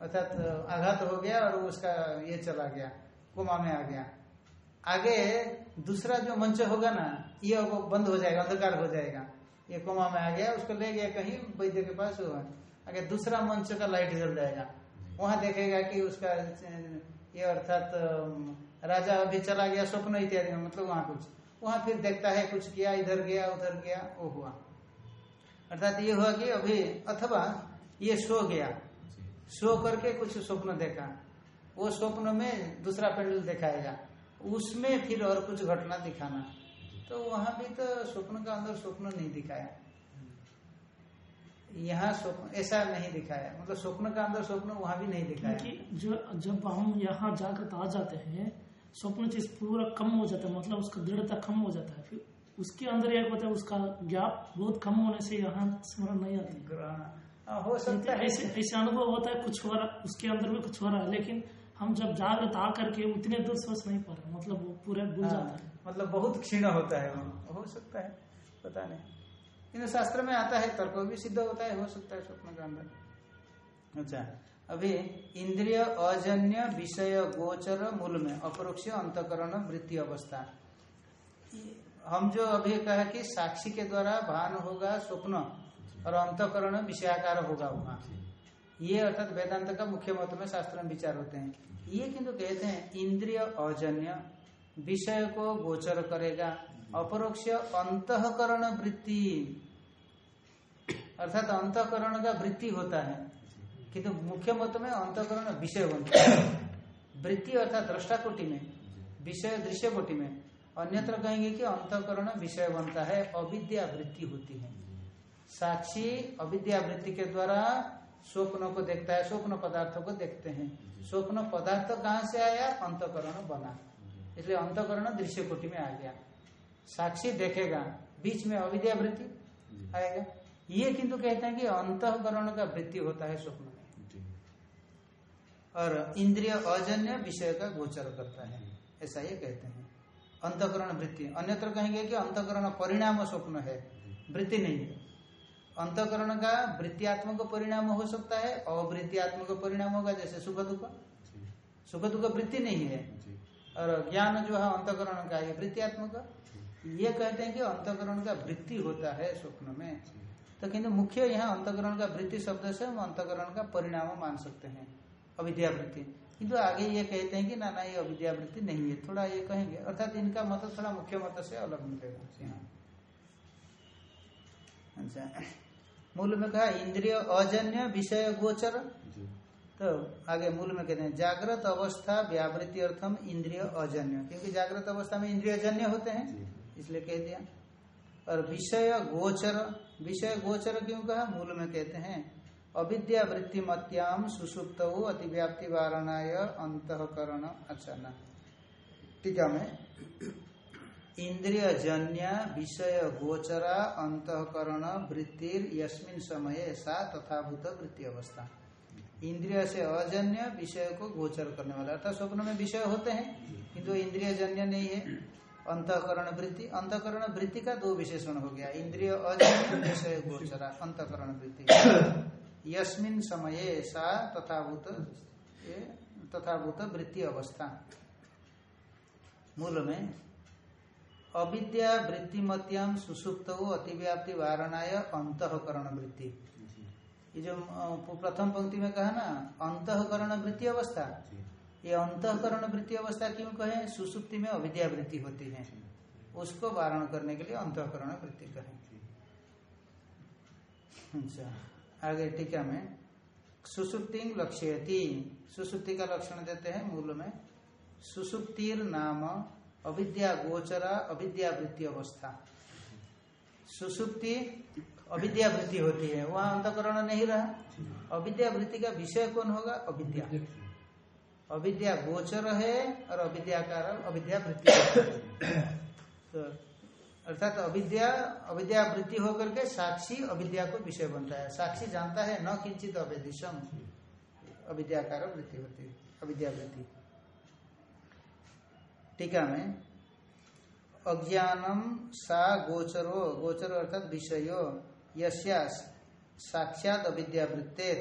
अर्थात आघात हो गया और उसका ये चला गया, कोमा में आ गया। आगे दूसरा जो मंच होगा ना, ये बंद हो जाएगा, अंधकार हो जाएगा। ये कोमा में आ गया, उसको ले गया कहीं, वैद्य के पास हुआ अगर दूसरा मंच का लाइट जल जाएगा। वहाँ देखेगा कि उसका ये अर्थात राजा अभी चला गया, स्वप्न इत्यादि में मतलब वहाँ कुछ। वहाँ फिर देखता है कुछ किया, इधर गया, उधर गया, वो हुआ। अर्थात ये हुआ कि अभी, अथवा ये सो गया। सो करके कुछ स्वप्न देखा। वो स्वप्न में दूसरा पेंडल दिखाएगा। उसमें फिर और कुछ घटना दिखाना। तो वहाँ भी तो स्वप्न का अंदर स्वप्न नहीं दिखाया। यहाँ स्वप्न ऐसा नहीं दिखाया। मतलब स्वप्न का अंदर स्वप्न वहाँ भी नहीं दिखाया। जो जब हम यहाँ जागृत आ जाते हैं स्वप्न चीज़ पूरा कम हो जाता है। मतलब उसका दृढ़ता कम हो जाता है। फिर उसके अंदर एक होता है उसका गैप बहुत कम होने से यहाँ स्मरण नहीं आता। हो सकता है ऐसे ऐसे अनुभव होता है कुछ हो रहा उसके अंदर भी कुछ हो रहा है लेकिन हम जब जागृत आ करके उतने दूर सोच नहीं पा रहे मतलब वो पूरे भूल हाँ, जाता है। मतलब बहुत क्षीण होता है वो। हो सकता है पता नहीं। इन शास्त्र में आता है तर्क भी सिद्ध होता है हो सकता है स्वप्न का अंदर। अच्छा अभी इंद्रिय अजन्य विषय गोचर मूल में अपरोक्ष अंतकरण वृत्ति अवस्था। हम जो अभी कहा कि साक्षी के द्वारा भान होगा स्वप्न और अंतकरण विषयाकार होगा वहाँ। ये अर्थात वेदांत का मुख्य मत में शास्त्र में विचार होते हैं। ये किंतु कहते हैं, इंद्रिय अजन्य विषय को गोचर करेगा, अपरोक्ष अंतकरण वृत्ति। अर्थात अंतकरण का वृत्ति होता है। किंतु मुख्य मत में अंतकरण विषय बनता है वृत्ति अर्थात दृष्टा कोटि में, विषय दृश्य कोटि में। अन्यत्र कहेंगे कि अंतकरण विषय बनता है, अविद्या वृत्ति होती है। साक्षी अविद्या वृत्ति के द्वारा स्वप्न को देखता है स्वप्न पदार्थों को देखते हैं। स्वप्न पदार्थ कहाँ से आया? अंतकरण बना। इसलिए अंतकरण दृश्य कोटि में आ गया। साक्षी देखेगा बीच में अविद्या वृत्ति आएगा। ये किंतु कहते हैं कि अंतकरण का वृत्ति होता है स्वप्न में। और इंद्रिय अजन्य विषय का गोचर करता है। ऐसा ये कहते हैं। अंतकरण वृत्ति। अन्यत्र कहेंगे कि अंतकरण परिणाम स्वप्न है। वृत्ति नहीं है। अंतकरण का वृत्तियात्मक परिणाम हो सकता है अवृत्तियात्मक परिणाम होगा जैसे सुख दुख। सुख दुख वृत्ति नहीं है। और ज्ञान जो है अंतकरण का ये वृत्तियात्मक। ये कहते हैं कि अंतकरण का वृत्ति होता है स्वप्न में। तो किंतु मुख्य यहाँ अंतकरण का वृत्ति शब्द से हम अंतकरण का परिणाम मान सकते हैं अविद्यावृत्ति। किंतु आगे ये कहते हैं कि ना ना ये अविद्यावृत्ति नहीं है थोड़ा ये कहेंगे। अर्थात इनका मत थोड़ा मुख्य मत से अलग मिलेगा अच्छा। मूल में कहा इंद्रिय अजन्य विषय गोचर। तो आगे मूल में कहते हैं जागृत अवस्था व्यावृत्ति अर्थम इंद्रिय अजन्य। क्योंकि जागृत अवस्था में इंद्रिय जन्य होते हैं इसलिए कह दिया। और विषय गोचर विषय गोचर क्यों कहा? मूल में कहते हैं अविद्या वृत्ति मत्याम सुसुप्त अतिव्याप्ति वारणाय अंतकरण। अच्छा न। टीका में इंद्रिय जन्य विषय गोचरा अंतकरण वृत्तिर यस्मिन समय सा तथाभूत वृत्ति अवस्था इंद्रिय से अजन्य विषय को गोचर करने वाला, अर्थात स्वप्न में विषय होते हैं, किंतु इंद्रिय जन्य नहीं है। अंतकरण वृत्ति अंतकरण वृत्ति का दो विशेषण हो गया। इंद्रिय अजन्य विषय गोचरा, अंतकरण वृत्ति। यस्मिन समये सा तथाभूत तथाभूत वृत्ति अवस्था मूल में अविद्या वृत्तिमत्याम सुसुप्त अतिव्याप्ति वारणाय अंतकरण वृत्ति। ये जो प्रथम पंक्ति में कहा ना अंतकरण वृत्ति अवस्था। ये अंतकरण वृत्ति अवस्था क्यों कहे? सुसुप्ति में अविद्या वृत्ति होती है। उसको वारण करने के लिए अंतकरण वृत्ति कहें। अच्छा आगे टीका में सुसुप्ति लक्ष्यति। सुसुप्ति का लक्षण देते हैं मूल में। सुसुप्तिर नाम अविद्या गोचरा, अविद्या वृत्ति अवस्था। सुसुप्ति, अविद्या वृत्ति होती है। वहाँ अंतकरण नहीं रहा। अविद्या वृत्ति का विषय कौन होगा? अविद्या। अविद्या गोचर है और अविद्या वृत्ति तो अर्थात तो अविद्या अविद्या वृत्ति होकर के साक्षी अविद्या को विषय बनता है। साक्षी जानता है, न किंचित अवेदिशम अविद्याकार वृत्ति होती है। अविद्या वृत्ति। टीका में, अज्ञानम सा गोचरो गोचरो अर्थात विषयो साक्षात अविद्या वृत्ते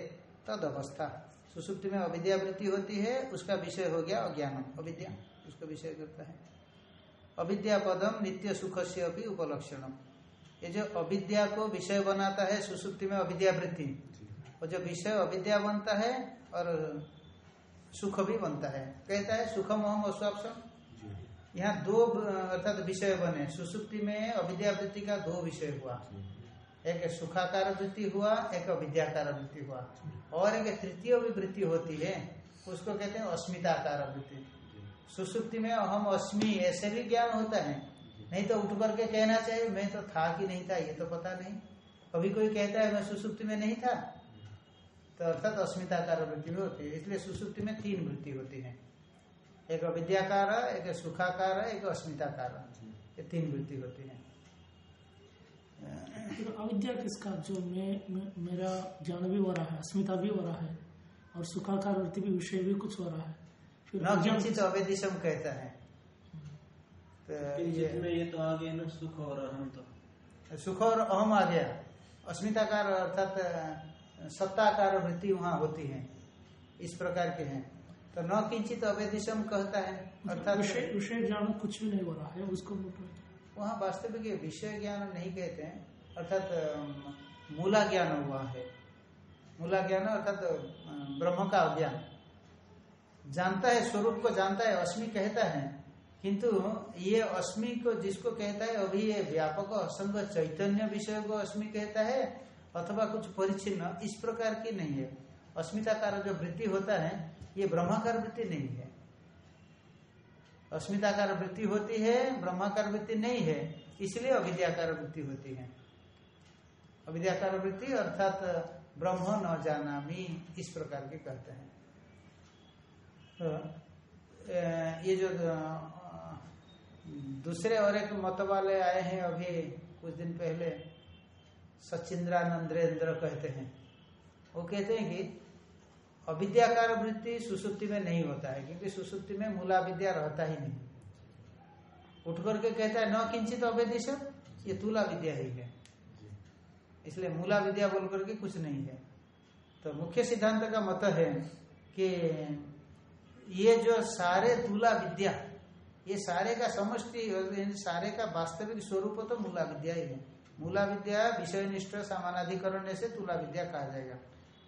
तद अवस्था सुसुप्ति में अविद्यावृत्ति होती है, उसका विषय हो गया अज्ञानम, अविद्या, उसका विषय करता है। अविद्या पदम नित्य सुख से अभी उपलक्षणम। ये जो अविद्या को विषय बनाता है, सुसुप्ति में अविद्यावृत्ति, और जो विषय अविद्या बनता है, और सुख भी बनता है। कहता है, सुखम अहम अस्वापसम यहाँ दो, अर्थात विषय बने। सुसुप्ति में अविद्या वृत्ति का दो विषय हुआ। एक सुखाकार वृत्ति हुआ, एक अविद्याकार वृत्ति हुआ। और एक तृतीय भी वृत्ति होती है, उसको कहते हैं अस्मिताकार वृत्ति सुसुप्ति में अहम अस्मि, ऐसे भी ज्ञान होता है। नहीं तो उठ करके कहना चाहिए, मैं तो था कि नहीं था, ये तो पता नहीं। कभी कोई कहता है, मैं सुसुप्ति में नहीं था तो अर्थात अस्मिताकार वृत्ति भी होती है। इसलिए सुसुप्ति में तीन वृत्ति होती है। एक अविद्याकार एक सुखाकार एक अस्मिताकार। ये तीन वृत्ति होती है। तो अविद्या किसका? जो मैं, मैं मेरा ज्ञान भी हो रहा है अस्मिता भी हो रहा है और सुखाकार वृत्ति भी विषय भी कुछ हो रहा है। फिर अवेदिशम कहता है। तो ये ये तो आ गए ना सुख और अहम तो। सुख और अहम आ गया। अस्मिताकार अर्थात सत्ताकार वृत्ति वहाँ होती है। इस प्रकार के हैं। तो न किंचित अवैधिशम कहता है अर्थात विषय ज्ञान कुछ भी नहीं हो रहा है उसको वहाँ वास्तविक विषय ज्ञान नहीं कहते हैं अर्थात मूला ज्ञान हुआ है। मूला ज्ञान अर्थात ब्रह्म का अज्ञान। जानता है स्वरूप को जानता है अश्मि कहता है किंतु ये अश्मि को जिसको कहता है अभी ये व्यापक असंग चैतन्य विषय को अस्मि कहता है अथवा कुछ परिचिन्न इस प्रकार की नहीं है। अस्मिताकार जो वृत्ति होता है ये ब्रह्माकार वृत्ति नहीं है। अस्मिताकार वृत्ति होती है, ब्रह्माकार वृत्ति नहीं है, इसलिए अविद्याकार वृत्ति होती है। अविद्याकार वृत्ति अर्थात ब्रह्म न जाना इस प्रकार के कहते हैं। तो ये जो दूसरे और एक मत वाले आए हैं अभी कुछ दिन पहले सचिंद्रानंद्रेन्द्र कहते हैं। वो कहते हैं कि अविद्याकार वृत्ति सुसुप्ति में नहीं होता है, क्योंकि सुसुप्ति में मूला विद्या रहता ही नहीं। उठ करके कहता है, न किंचित अवैधिश ये तुला विद्या ही है। इसलिए मूला विद्या बोल करके कुछ नहीं है। तो मुख्य सिद्धांत का मत है कि ये जो सारे तुला विद्या, ये सारे का समष्टि सारे का वास्तविक स्वरूप तो मूला विद्या ही है। मूला विद्या विषय निष्ठ समानाधिकरण से तुला विद्या कहा जाएगा।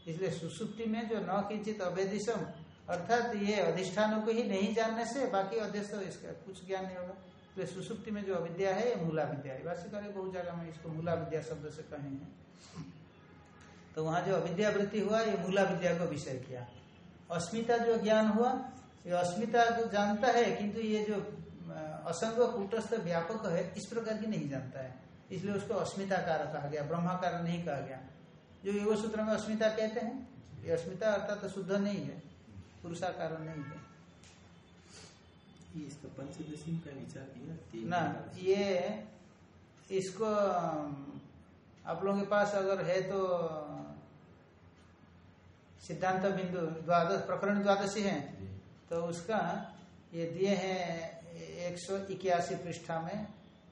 इसलिए सुसुप्ति में जो न किंचित अवैधिशम अर्थात ये अधिष्ठानों को ही नहीं जानने से बाकी अध्यक्ष इसका कुछ ज्ञान नहीं होगा। तो सुसुप्ति में जो अविद्या है, ये मूला विद्या है। वास्तविक बहुत जगह में इसको मूला विद्या शब्द से कहेंगे। तो वहाँ जो अविद्या वृत्ति हुआ, ये मूला विद्या को विषय किया। अस्मिता जो ज्ञान हुआ, ये अस्मिता जो जानता है, किंतु ये जो असंग कूटस्थ व्यापक है, इस प्रकार की नहीं जानता है। इसलिए उसको अस्मिताकार कहा गया, ब्रह्माकार नहीं कहा गया। जो योग सूत्र में अस्मिता कहते हैं ये अस्मिता अर्थात तो शुद्ध नहीं है पुरुषाकार नहीं है। इसका पंचदशी का विचार किया ना ये इसको आप लोगों के पास अगर है तो सिद्धांत बिंदु द्वादश प्रकरण द्वादशी है तो उसका ये दिए हैं एक सौ इक्यासी पृष्ठा में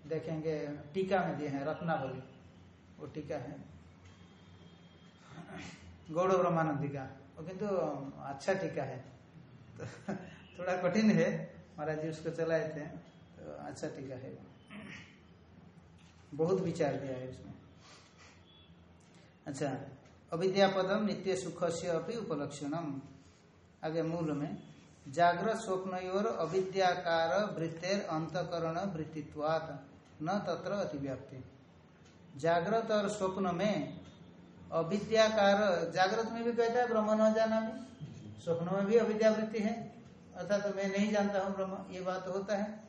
देखेंगे टीका में दिए हैं रत्नावली वो टीका है। गौड़ ब्रह्मानंदी का। वो किंतु अच्छा टीका है। तो थोड़ा कठिन है। महाराज जी उसको चलाए थे तो अच्छा टीका है। बहुत विचार दिया है उसमें अच्छा अविद्यापदम नित्य सुख से अभी उपलक्षणम आगे मूल में जागृत स्वप्न और अविद्याकार वृत्तेर अंतकरण वृत्तित्वात, न तत्र अतिव्याप्ति। जागृत और स्वप्न में अविद्याकार जागृत में भी कहता है, ब्रह्म न जाना में स्वप्न में भी अविद्यावृत्ति है। अर्थात तो मैं नहीं जानता हूँ ब्रह्म, ये बात होता है।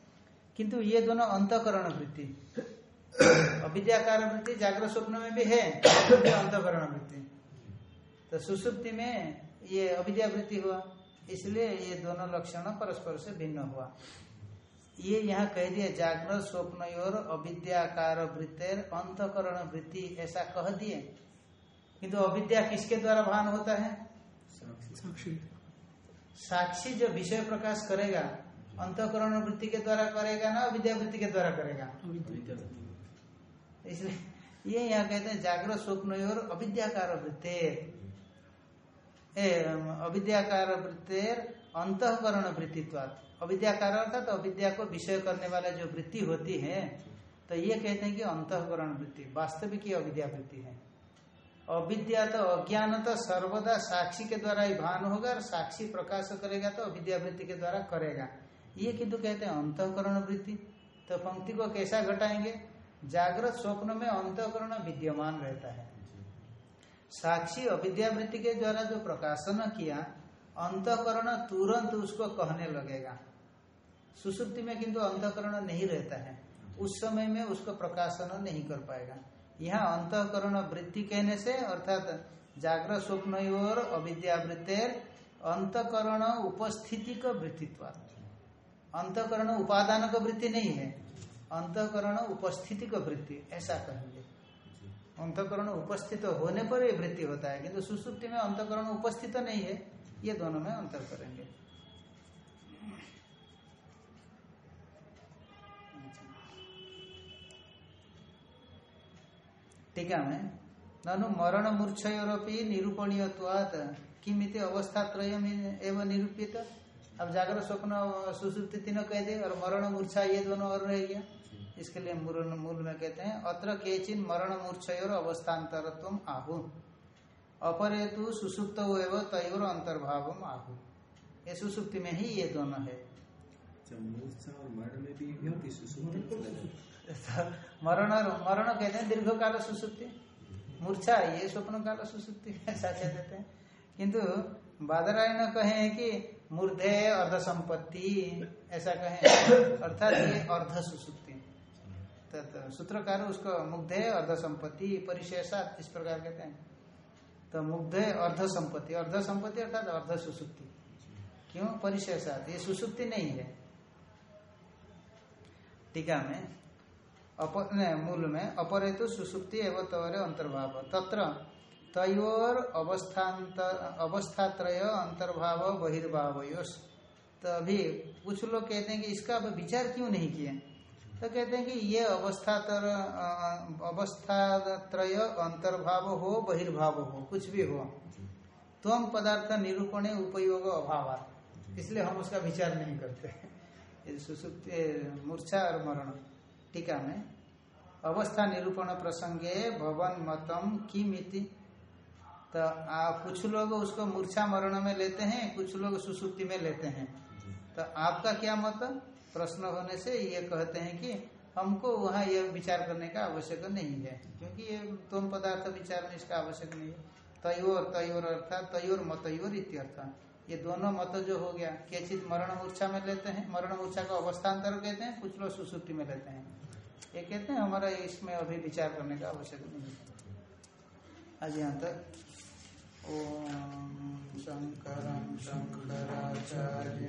किंतु ये दोनों अंतकरण वृत्ति। अविद्याकार वृत्ति जागृत स्वप्न में भी है अंतकरण वृत्ति। तो सुसुप्ति में ये अविद्या वृत्ति हुआ। इसलिए ये दोनों लक्षण परस्पर से भिन्न हुआ। ये यहाँ कह दिया, जागृत स्वप्न और अविद्याकार वृत्तेर अंतकरण वृत्ति, ऐसा कह दिए। किंतु अविद्या किसके द्वारा भान होता है? साक्षी। साक्षी जो विषय प्रकाश करेगा अंतकरण वृत्ति के द्वारा करेगा ना अविद्या वृत्ति के द्वारा करेगा? इसलिए ये यहाँ कहते हैं जागृत स्वप्न और अविद्याकार वृत्तेर अविद्याकार वृत्तेर अंतकरण वृत्तित्वात। अविद्याकार अर्थात तो अविद्या को विषय करने वाला जो वृत्ति होती है तो ये कहते हैं कि अंतकरण वृत्ति वास्तविक अविद्या वृत्ति है। अविद्या तो अज्ञान तो सर्वदा साक्षी के द्वारा ही भान होगा और साक्षी प्रकाश करेगा तो अविद्या वृत्ति के द्वारा करेगा। ये किंतु कहते हैं अंतकरण वृत्ति। तो पंक्ति को कैसा घटाएँगे? जागृत स्वप्न में अंतकरण विद्यमान रहता है। साक्षी अविद्या वृत्ति के द्वारा जो प्रकाशन किया, अंतकरण तुरंत उसको कहने लगेगा। सुसुप्ति में किंतु अंतकरण नहीं रहता है। उस समय में उसको प्रकाशन नहीं कर पाएगा। यहाँ अंतकरण वृत्ति कहने से अर्थात जागृत स्वप्न और अविद्यावृत्तेर अंतकरण उपस्थिति का वृत्तित्व। अंतकरण उपादान का वृत्ति नहीं है। अंतकरण उपस्थिति का वृत्ति, ऐसा कहेंगे। अंतकरण उपस्थित होने पर ये वृत्ति होता है, किंतु सुसुप्ति में अंतकरण उपस्थित नहीं है। ये दोनों में अंतर करेंगे। टीका में ननु मरण मूर्छयोरपी निरूपणीयत्वात किमित अवस्था त्रय एवं निरूपित अब जागर स्वप्न सुसुप्ति तीनों कह दे और मरण मूर्छा ये दोनों और रह गया इसके लिए मूल में कहते हैं अत्र केचिन मरण मूर्छयोर अवस्थान्तरत्व आहु अपरे तो सुसुप्त एवं तयोर अंतर्भाव आहु ये सुसुप्ति में ही ये दोनों है और मरण सुसुप्ति? मरण कहते हैं दीर्घ काल सुसुप्ति। मूर्छा, ये स्वप्न काल सुसुप्ति कह देते हैं। किंतु बादराय न कहे कि मूर्धे अर्ध संपत्ति ऐसा कहे। अर्थात ये अर्ध सुसुप्ति। सूत्रकार उसको मुग्धे अर्ध संपत्ति परिशेषा इस प्रकार कहते हैं। तो मुग्धे अर्ध संपत्ति अर्ध संपत्ति अर्थात अर्ध सुसुप्ति क्यों परिशेषात ये सुसुप्ति नहीं है। टीका में मूल में अपरे तो सुसुप्ति एवं तवरे अंतर्भाव। तत्र तयोर अवस्थात्रय अंतर्भाव बहिर्भाव तो अभी कुछ लोग कहते हैं कि इसका विचार क्यों नहीं किए? तो कहते हैं कि ये अवस्था तर अवस्थात्रय अंतर्भाव हो, बहिर्भाव हो, कुछ भी हो। त्वम पदार्थ निरूपण उपयोग अभाव इसलिए हम उसका विचार नहीं करते। सुसुप्ति मूर्छा और मरण। टीका में अवस्था निरूपण प्रसंगे भवन मतम की मिति तो आ, कुछ लोग उसको मूर्छा मरण में लेते हैं कुछ लोग सुसुप्ति में लेते हैं। तो आपका क्या मत? प्रश्न होने से ये कहते हैं कि हमको वहाँ यह विचार करने का आवश्यक नहीं है क्योंकि ये तुम पदार्थ विचार में इसका आवश्यक नहीं है। तयोर तयोर अर्थात तयोर मतयोर इत्यर्थ। ये दोनों मत जो हो गया, केचित मरण मूर्छा में लेते हैं, मरण मूर्छा का अवस्थान्तर कहते हैं, कुछ लोग सुसुप्ति में लेते हैं। ये कहते हैं, हमारा इसमें अभी विचार करने का आवश्यक नहीं है। आज यहाँ तक, ओम शंकर शंकराचार्य